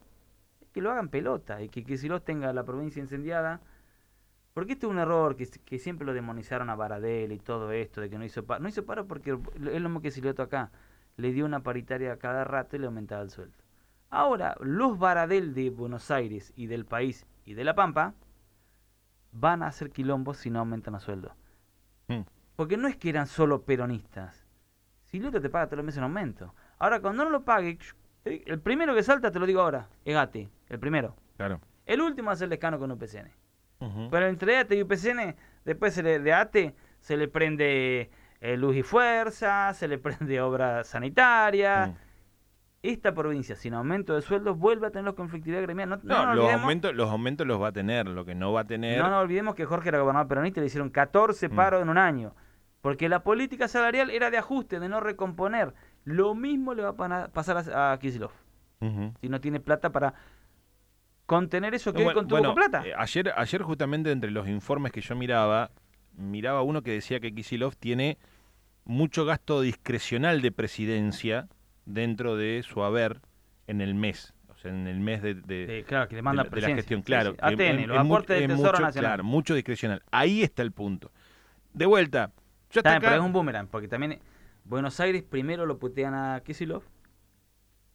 es que lo hagan pelota y que, los tenga la provincia incendiada. Porque este es un error que, que siempre lo demonizaron a Baradel y todo esto de que no hizo paro. No hizo paro porque es lo mismo que Silioto acá. Le dio una paritaria a cada rato y le aumentaba el sueldo. Ahora, los Baradel de Buenos Aires y del país y de La Pampa van a hacer quilombos si no aumentan los sueldos. Mm. Porque no es que eran solo peronistas. Silioto te paga todos los meses un aumento. Ahora, cuando no lo pague, eh, el primero que salta, te lo digo ahora, es Gate, el primero. Claro. El último es el descano con UPCN. Pero entre ATE y UPCN, después se le- de ATE se le prende eh, luz y fuerza, se le [LAUGHS] prende obra sanitaria. Mm. Esta provincia sin aumento de sueldos vuelve a tener los conflictividad gremial. No, No, no los, aumentos, los aumentos los va a tener. Lo que no va a tener. no nos olvidemos que Jorge era gobernador peronista y le hicieron 14 Mm. paros en un año. Porque la política salarial era de ajuste, de no recomponer. Lo mismo le va a pasar a, a. Ujú. Si no tiene plata para contener eso que No, él bueno, contuvo bueno, con plata. eh, ayer, ayer justamente entre los informes que yo miraba, miraba uno que decía que Kisilov tiene mucho gasto discrecional de presidencia dentro de su haber en el mes, o sea, en el mes de, de- Sí, claro, que le de manda la, gestión, claro. sí. ATN, los aportes del es Tesoro mucho, Nacional. Claro, mucho discrecional. Ahí está el punto. De vuelta, yo hasta Está bien, pero acá- es un boomerang, porque también Buenos Aires primero lo putean a Kisilov.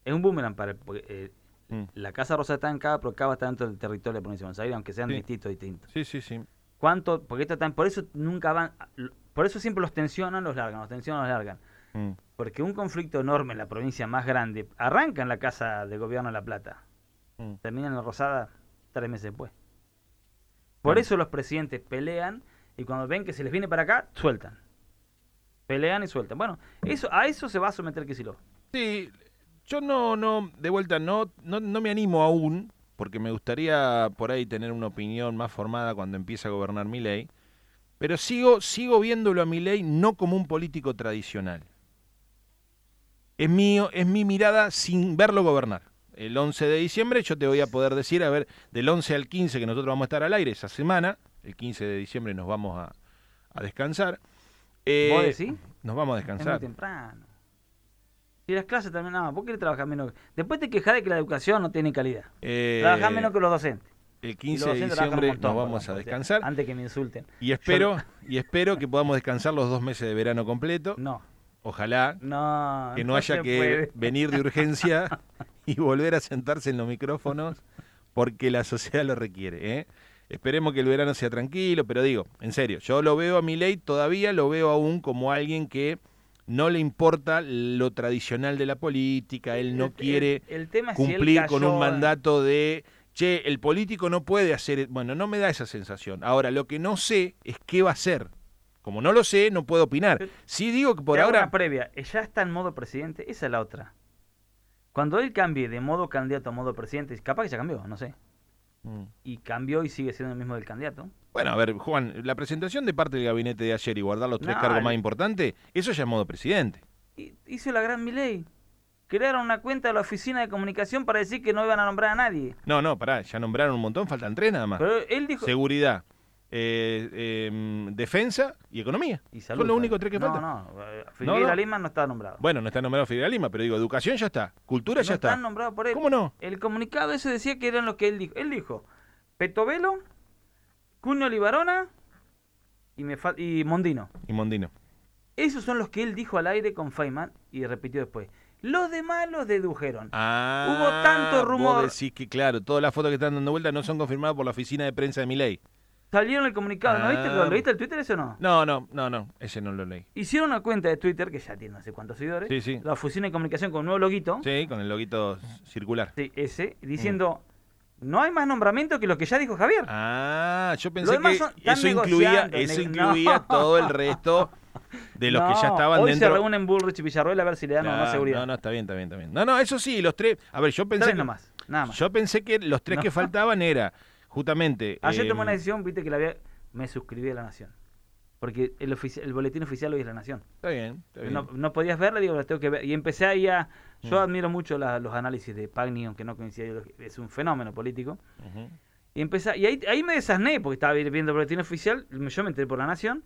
Es un boomerang para porque, eh, Mm. la Casa Rosa está en cada, pero cada está dentro del territorio de la provincia de Buenos Aires, aunque sean Sí. distintos, distintos. Sí, sí, sí. ¿Cuánto? Porque esta tan, por eso nunca van, por eso siempre los tensionan, los largan, los tensionan, los largan. Mm. Porque un conflicto enorme en la provincia más grande arranca en la Casa de Gobierno de La Plata, Mm. termina en la Rosada tres meses después. Por eso los presidentes pelean y cuando ven que se les viene para acá, sueltan. Pelean y sueltan. Bueno, eso, a eso se va a someter Kicillof. Sí, yo no, no, de vuelta, no, no, no me animo aún, porque me gustaría por ahí tener una opinión más formada cuando empiece a gobernar mi ley, pero sigo, sigo viéndolo a mi ley no como un político tradicional. Es mío, es mi mirada sin verlo gobernar. El 11 de diciembre yo te voy a poder decir, a ver, del 11 al 15 que nosotros vamos a estar al aire esa semana, el 15 de diciembre nos vamos a, a descansar. Eh, ¿Vos decís? Nos vamos a Es muy descansar. temprano. Si las clases también, no, ¿por qué trabajar menos? Después te quejas de que la educación no tiene calidad. Eh, Trabajar menos que los docentes. El Y 15 los de diciembre montón, nos vamos a descansar Antes que me insulten. y espero y espero que podamos descansar los dos meses de verano completo. No, Ojalá no. que no, haya que puede. venir de urgencia [LAUGHS] y volver a sentarse en los micrófonos porque la sociedad lo requiere. ¿eh? Esperemos que el verano sea tranquilo, pero digo, en serio, yo lo veo a mi ley, todavía lo veo aún como alguien que no le importa lo tradicional de la política, él no El- quiere el, el tema si cumplir con un mandato de, che, el político no puede hacer, bueno, no me da esa sensación. Ahora, lo que no sé es qué va a hacer. Como no lo sé, no puedo opinar. Sí digo que por Te hago ahora... una previa, ¿ya está en modo presidente? Esa es la otra. Cuando él cambie de modo candidato a modo presidente, capaz que ya cambió, no sé. Mm. Y cambió y sigue siendo el mismo del candidato. Bueno, a ver, Juan, la presentación de parte del gabinete de ayer y guardar los tres No, cargos el- más importantes, eso ya es modo presidente. Hizo la gran Milei. Crearon una cuenta de la oficina de comunicación para decir que no iban a nombrar a nadie. No, no, pará, ya nombraron un montón, faltan tres nada más. Pero él dijo... Seguridad, eh, em, defensa y economía. Y salud, Son los únicos tres que no, faltan. No, eh, Figueira no. Lima no está nombrado. Bueno, no está nombrado Fidel Lima, pero digo, educación ya está, cultura no ya está. están nombrados por él. ¿Cómo no? El comunicado ese decía que eran los que él dijo. Él dijo Petovelo, Cunio Libarona y, me fal- y Mondino. Y Mondino. Esos son los que él dijo al aire con Feynman y repitió después. Los demás los dedujeron. Ah, Hubo tanto rumor. Vos decís que, claro, todas las fotos que están dando vuelta no son confirmadas por la oficina de prensa de Milei. Salieron el comunicado. ¿No viste? Ah. ¿Lo leíste el Twitter ese o no? No, no, no, no, ese no lo leí. Hicieron una cuenta de Twitter, que ya tiene no sé cuántos seguidores. Sí, sí. La oficina de comunicación con un nuevo loguito. Sí, con el loguito circular. Sí, ese. Diciendo, no hay más nombramiento que lo que ya dijo Javier. Ah, yo pensé que son- eso incluía, eso incluía no. todo el resto de los que ya [LAUGHS] estaban hoy dentro. se reúnen Bullrich y Villarroel a ver si le dan Claro, seguridad. No, no, está bien, está bien, está bien. No, no, eso sí, los tres. A ver, yo pensé Tres nomás, nada más. yo pensé que los tres que faltaban era justamente Ayer eh, tomé una decisión, viste que la había... me suscribí a La Nación. Porque el, el boletín oficial hoy es La Nación. Está bien, está bien. No, no podías verla, digo, la tengo que ver. Y empecé ahí a... Yo Mm. admiro mucho la- los análisis de Pagni, aunque no coincide, es un fenómeno político. Y empecé, y ahí, ahí me desasné, porque estaba viendo el boletín oficial, yo me enteré por La Nación,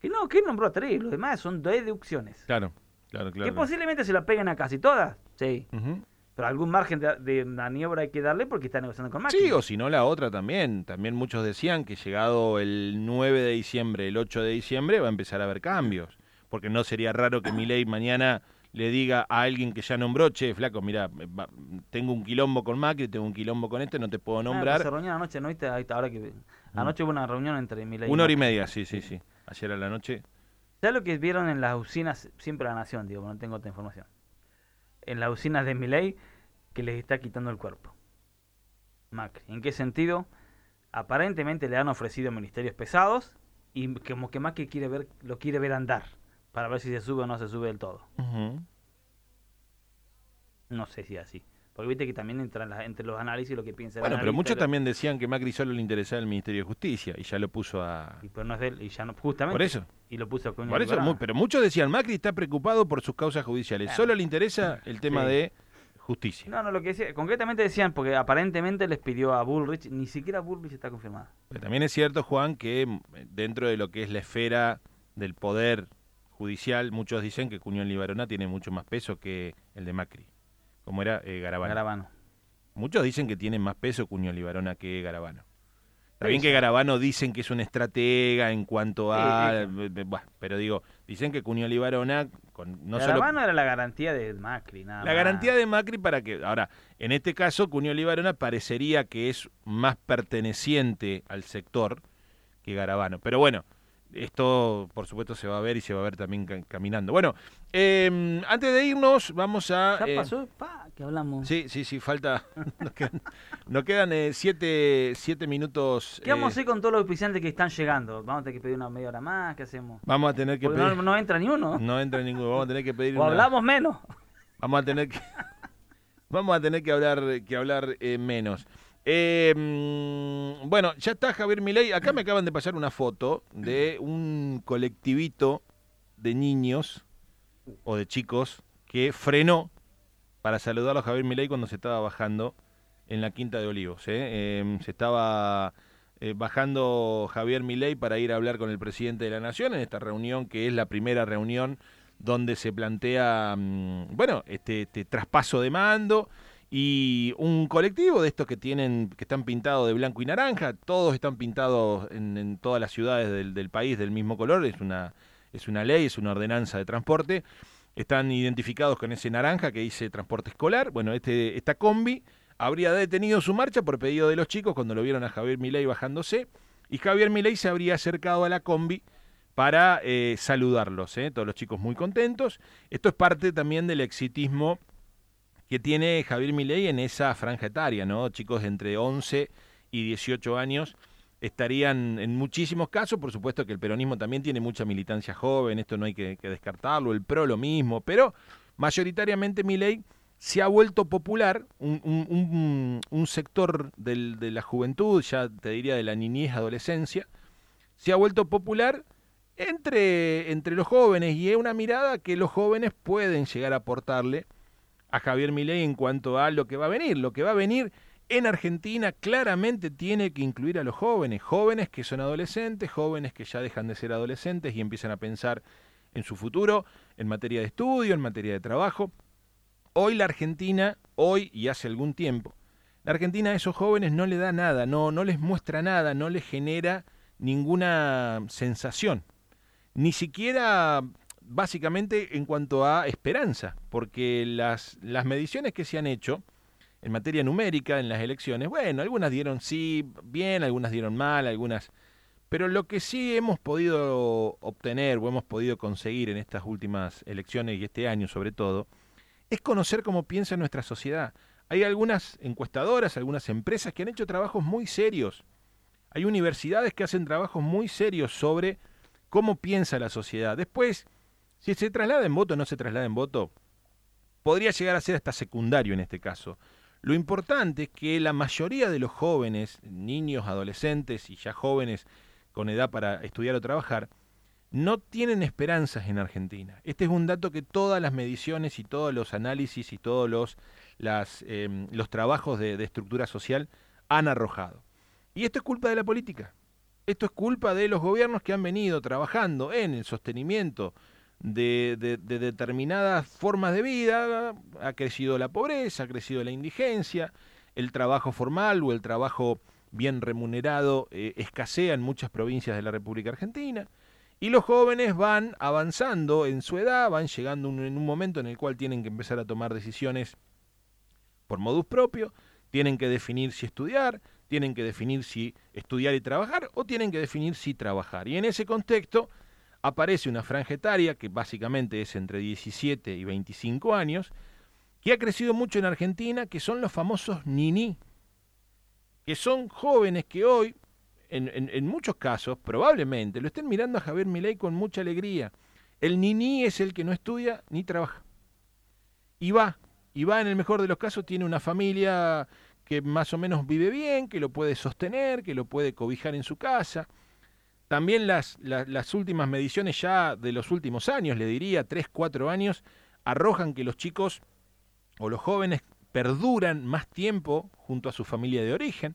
que no, que él nombró a tres, los demás son deducciones. Claro, claro, claro. Que posiblemente se la peguen a casi todas, sí. Ujú. Pero algún margen de, de maniobra hay que darle porque está negociando con Macri. Sí, o si no la otra también. También muchos decían que llegado el 9 de diciembre, el 8 de diciembre, va a empezar a haber cambios. Porque no sería raro que Milei mañana le diga a alguien que ya nombró, che, flaco, mira, tengo un quilombo con Macri, tengo un quilombo con este, no te puedo Ah, nombrar. se reunieron anoche, ¿no viste? Ahí está, ahora que... Anoche hubo una reunión entre Milei Una hora y media, sí, sí, sí. Ayer a la noche. ¿Sabes lo que vieron en las usinas? Siempre la Nación, digo, no tengo otra información. En las usinas de Milei que les está quitando el cuerpo. Macri. ¿En qué sentido? Aparentemente le han ofrecido ministerios pesados y como que Macri quiere ver, lo quiere ver andar para ver si se sube o no se sube del todo. No sé si es así. Porque viste que también entra entre los análisis lo que piensa Bueno, pero muchos también decían que Macri solo le interesaba el Ministerio de Justicia y ya lo puso a. Y pero no es de él, y ya no, justamente. Por eso. Y lo puso con Por eso, pero muchos decían Macri está preocupado por sus causas judiciales. Solo le interesa el tema de justicia. No, no, lo que decía, concretamente decían, porque aparentemente les pidió a Bullrich, ni siquiera Bullrich está confirmado. Pero también es cierto, Juan, que mm, dentro de lo que es la esfera del poder judicial, muchos dicen que Cuñón Libarona tiene mucho más peso que el de Macri, como era eh, Garabano. Garabano. Muchos dicen que tiene más peso Cuñón Libarona que Garabano. Está bien que Garabano dicen que es un estratega en cuanto a... pero digo, dicen que Cuñón Libarona... Con, no Garabano era la garantía de Macri, nada La garantía de Macri para que... Ahora, en este caso, Cuñón Libarona parecería que es más perteneciente al sector que Garabano. Pero bueno, esto, por supuesto, se va a ver y se va a ver también caminando. Bueno, em, antes de irnos, vamos a. ¿Ya eh, pasó? que hablamos. Sí, sí, sí, falta. [LAUGHS] nos quedan, eh, siete, siete, minutos. ¿Qué vamos a eh, hacer con todos los oficiantes que están llegando? ¿Vamos a tener que pedir una media hora más? ¿Qué hacemos? Vamos a tener que pedir. No, entra ni uno. No entra ninguno. Vamos a tener que pedir. O hablamos menos. Vamos a tener que. [LAUGHS] vamos a tener que hablar, que hablar menos. Mm, bueno, ya está Javier Milei. Acá me acaban de pasar una foto de un colectivito de niños o de chicos que frenó para saludar a Javier Milei cuando se estaba bajando en la Quinta de Olivos. ¿eh? Em, se estaba eh, bajando Javier Milei para ir a hablar con el presidente de la Nación en esta reunión que es la primera reunión donde se plantea, mm, bueno, este, este traspaso de mando y un colectivo de estos que tienen que están pintados de blanco y naranja, todos están pintados en, todas las ciudades del, país del mismo color, es una, es una ley, es una ordenanza de transporte, están identificados con ese naranja que dice transporte escolar, bueno, este, esta combi habría detenido su marcha por pedido de los chicos cuando lo vieron a Javier Milei bajándose, y Javier Milei se habría acercado a la combi para eh, saludarlos, ¿eh? todos los chicos muy contentos. Esto es parte también del exitismo que tiene Javier Milei en esa franja etaria, ¿no? Chicos de entre 11 y 18 años estarían en muchísimos casos, por supuesto que el peronismo también tiene mucha militancia joven, esto no hay que, descartarlo, el PRO lo mismo, pero mayoritariamente Milei se ha vuelto popular, un, sector de la juventud, ya te diría de la niñez, adolescencia, se ha vuelto popular entre, entre los jóvenes y es una mirada que los jóvenes pueden llegar a aportarle a Javier Milei en cuanto a lo que va a venir. Lo que va a venir en Argentina claramente tiene que incluir a los jóvenes, jóvenes que son adolescentes, jóvenes que ya dejan de ser adolescentes y empiezan a pensar en su futuro, en materia de estudio, en materia de trabajo. Hoy la Argentina, hoy y hace algún tiempo, la Argentina a esos jóvenes no le da nada, no, no les muestra nada, no les genera ninguna sensación. Ni siquiera básicamente en cuanto a esperanza, porque las, las mediciones que se han hecho en materia numérica en las elecciones, bueno, algunas dieron sí bien, algunas dieron mal, algunas... Pero lo que sí hemos podido obtener o hemos podido conseguir en estas últimas elecciones y este año sobre todo, es conocer cómo piensa nuestra sociedad. Hay algunas encuestadoras, algunas empresas que han hecho trabajos muy serios. Hay universidades que hacen trabajos muy serios sobre cómo piensa la sociedad. Después, si se traslada en voto o no se traslada en voto, podría llegar a ser hasta secundario en este caso. Lo importante es que la mayoría de los jóvenes, niños, adolescentes y ya jóvenes con edad para estudiar o trabajar, no tienen esperanzas en Argentina. Este es un dato que todas las mediciones y todos los análisis y todos los, em, los trabajos de, de estructura social han arrojado. Y esto es culpa de la política. Esto es culpa de los gobiernos que han venido trabajando en el sostenimiento de, determinadas formas de vida, ha crecido la pobreza, ha crecido la indigencia, el trabajo formal o el trabajo bien remunerado eh, escasea en muchas provincias de la República Argentina, y los jóvenes van avanzando en su edad, van llegando en un momento en el cual tienen que empezar a tomar decisiones por modus propio, tienen que definir si estudiar, tienen que definir si estudiar y trabajar, o tienen que definir si trabajar. Y en ese contexto, aparece una franja etaria que básicamente es entre 17 y 25 años, que ha crecido mucho en Argentina, que son los famosos nini, que son jóvenes que hoy, en, muchos casos, probablemente, lo estén mirando a Javier Milei con mucha alegría. El nini es el que no estudia ni trabaja. Y va y va en el mejor de los casos, tiene una familia que más o menos vive bien, que lo puede sostener, que lo puede cobijar en su casa. También las, las, últimas mediciones ya de los últimos años, le diría, tres, cuatro años, arrojan que los chicos o los jóvenes perduran más tiempo junto a su familia de origen.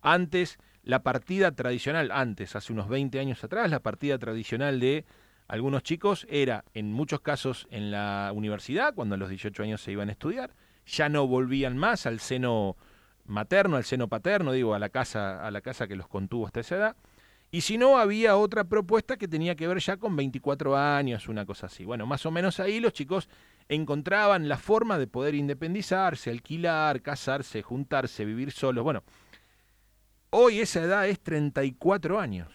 Antes, la partida tradicional, antes, hace unos 20 años atrás, la partida tradicional de algunos chicos era, en muchos casos, en la universidad, cuando a los 18 años se iban a estudiar, ya no volvían más al seno materno, al seno paterno, digo, a la casa, a la casa que los contuvo hasta esa edad. Y si no, había otra propuesta que tenía que ver ya con 24 años, una cosa así. Bueno, más o menos ahí los chicos encontraban la forma de poder independizarse, alquilar, casarse, juntarse, vivir solos. Bueno, hoy esa edad es 34 años.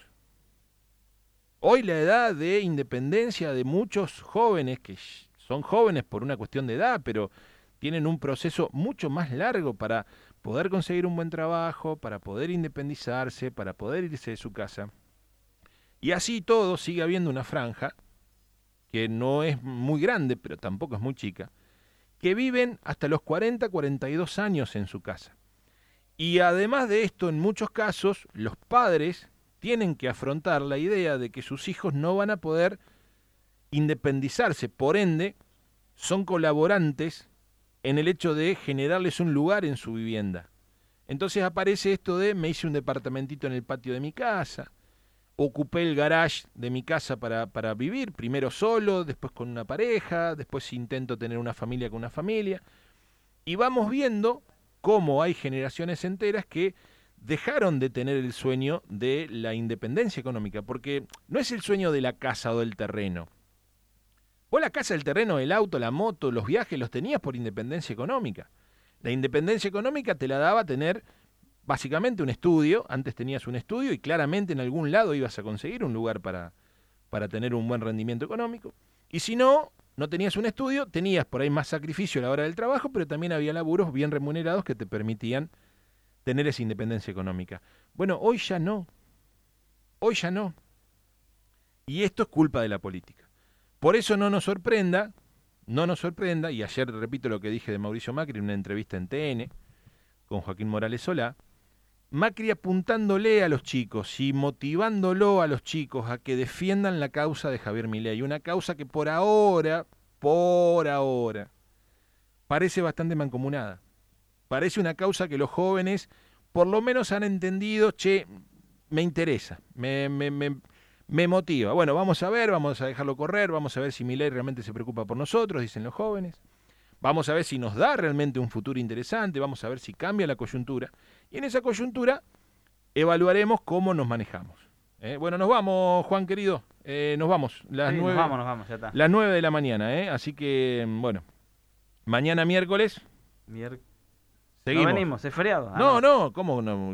Hoy la edad de independencia de muchos jóvenes, que son jóvenes por una cuestión de edad, pero tienen un proceso mucho más largo para poder conseguir un buen trabajo, para poder independizarse, para poder irse de su casa. Y así todo sigue habiendo una franja, que no es muy grande, pero tampoco es muy chica, que viven hasta los 40, 42 años en su casa. Y además de esto, en muchos casos, los padres tienen que afrontar la idea de que sus hijos no van a poder independizarse, por ende, son colaborantes en el hecho de generarles un lugar en su vivienda. Entonces aparece esto de me hice un departamentito en el patio de mi casa, ocupé el garage de mi casa para, para vivir, primero solo, después con una pareja, después intento tener una familia con una familia. Y vamos viendo cómo hay generaciones enteras que dejaron de tener el sueño de la independencia económica, porque no es el sueño de la casa o del terreno, Vos la casa, el terreno, el auto, la moto, los viajes los tenías por independencia económica. La independencia económica te la daba tener básicamente un estudio. Antes tenías un estudio y claramente en algún lado ibas a conseguir un lugar para, para tener un buen rendimiento económico. Y si no, no tenías un estudio, tenías por ahí más sacrificio a la hora del trabajo, pero también había laburos bien remunerados que te permitían tener esa independencia económica. Bueno, hoy ya no. Hoy ya no. Y esto es culpa de la política. Por eso no nos sorprenda, no nos sorprenda, y ayer repito lo que dije de Mauricio Macri en una entrevista en TN con Joaquín Morales Solá, Macri apuntándole a los chicos y motivándolo a los chicos a que defiendan la causa de Javier Milei, una causa que por ahora, por ahora, parece bastante mancomunada. Parece una causa que los jóvenes por lo menos han entendido, che, me interesa, me, me motiva. Bueno, vamos a ver, vamos a dejarlo correr, vamos a ver si Milei realmente se preocupa por nosotros, dicen los jóvenes. Vamos a ver si nos da realmente un futuro interesante, vamos a ver si cambia la coyuntura. Y en esa coyuntura evaluaremos cómo nos manejamos. ¿eh? Bueno, nos vamos, Juan querido. Eh, nos vamos. Las nueve, nos vamos, nos vamos, ya está. Las nueve de la mañana, ¿eh? Así que, bueno. Mañana miércoles. Seguimos. No venimos, es feriado. Ah, no, no, ¿cómo no?